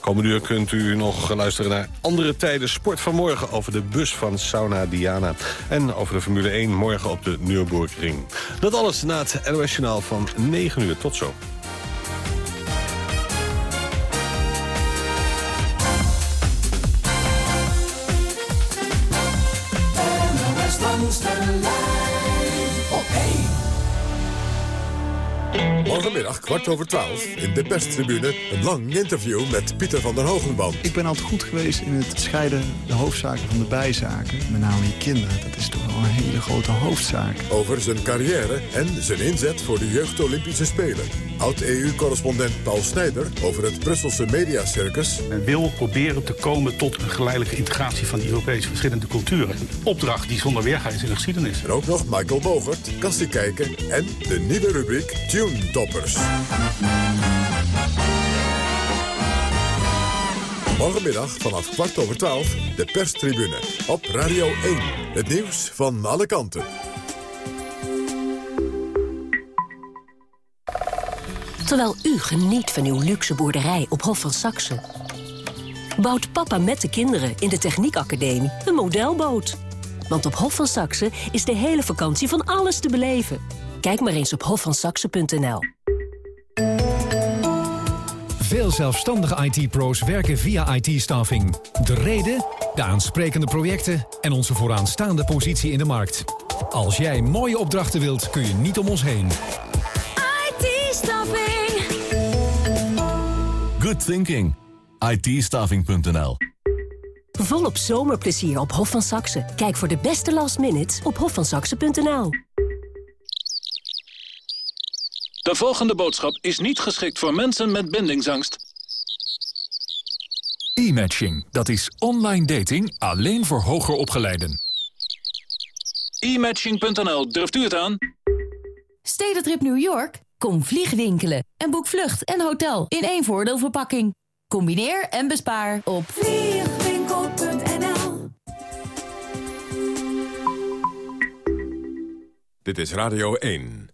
Komende uur kunt u nog luisteren naar andere tijden sport vanmorgen... over de bus van Sauna Diana. En over de Formule 1 morgen op de Nürburgring. Dat alles na het NOS Journaal van 9 uur. Tot zo. Morgenmiddag, kwart over twaalf, in de perstribune... een lang interview met Pieter van der Hogenband. Ik ben altijd goed geweest in het scheiden de hoofdzaken van de bijzaken. Met name je kinderen, dat is toch wel een hele grote hoofdzaak. Over zijn carrière en zijn inzet voor de Jeugd Olympische Spelen. Oud-EU-correspondent Paul Snijder over het Brusselse mediacircus. Men wil proberen te komen tot een geleidelijke integratie van die Europese verschillende culturen. Een opdracht die zonder weerga is in de geschiedenis. En ook nog Michael Bogert, Kastie Kijken en de nieuwe rubriek Tune toppers. Morgenmiddag vanaf kwart over twaalf de perstribune op Radio 1. Het nieuws van alle kanten. Terwijl u geniet van uw luxe boerderij op Hof van Saxe... bouwt papa met de kinderen in de Techniekacademie een modelboot. Want op Hof van Saxe is de hele vakantie van alles te beleven... Kijk maar eens op hofvansaxe.nl. Veel zelfstandige IT-pro's werken via IT-staffing. De reden, de aansprekende projecten en onze vooraanstaande positie in de markt. Als jij mooie opdrachten wilt, kun je niet om ons heen. IT-staffing. Good thinking. IT-staffing.nl Volop zomerplezier op Hof van Saxe. Kijk voor de beste last minutes op hofvansaxe.nl. De volgende boodschap is niet geschikt voor mensen met bindingsangst. E-matching, dat is online dating alleen voor hoger opgeleiden. E-matching.nl, durft u het aan? Stedentrip New York? Kom vliegwinkelen en boek vlucht en hotel in één voordeelverpakking. Combineer en bespaar op vliegwinkel.nl Dit is Radio 1.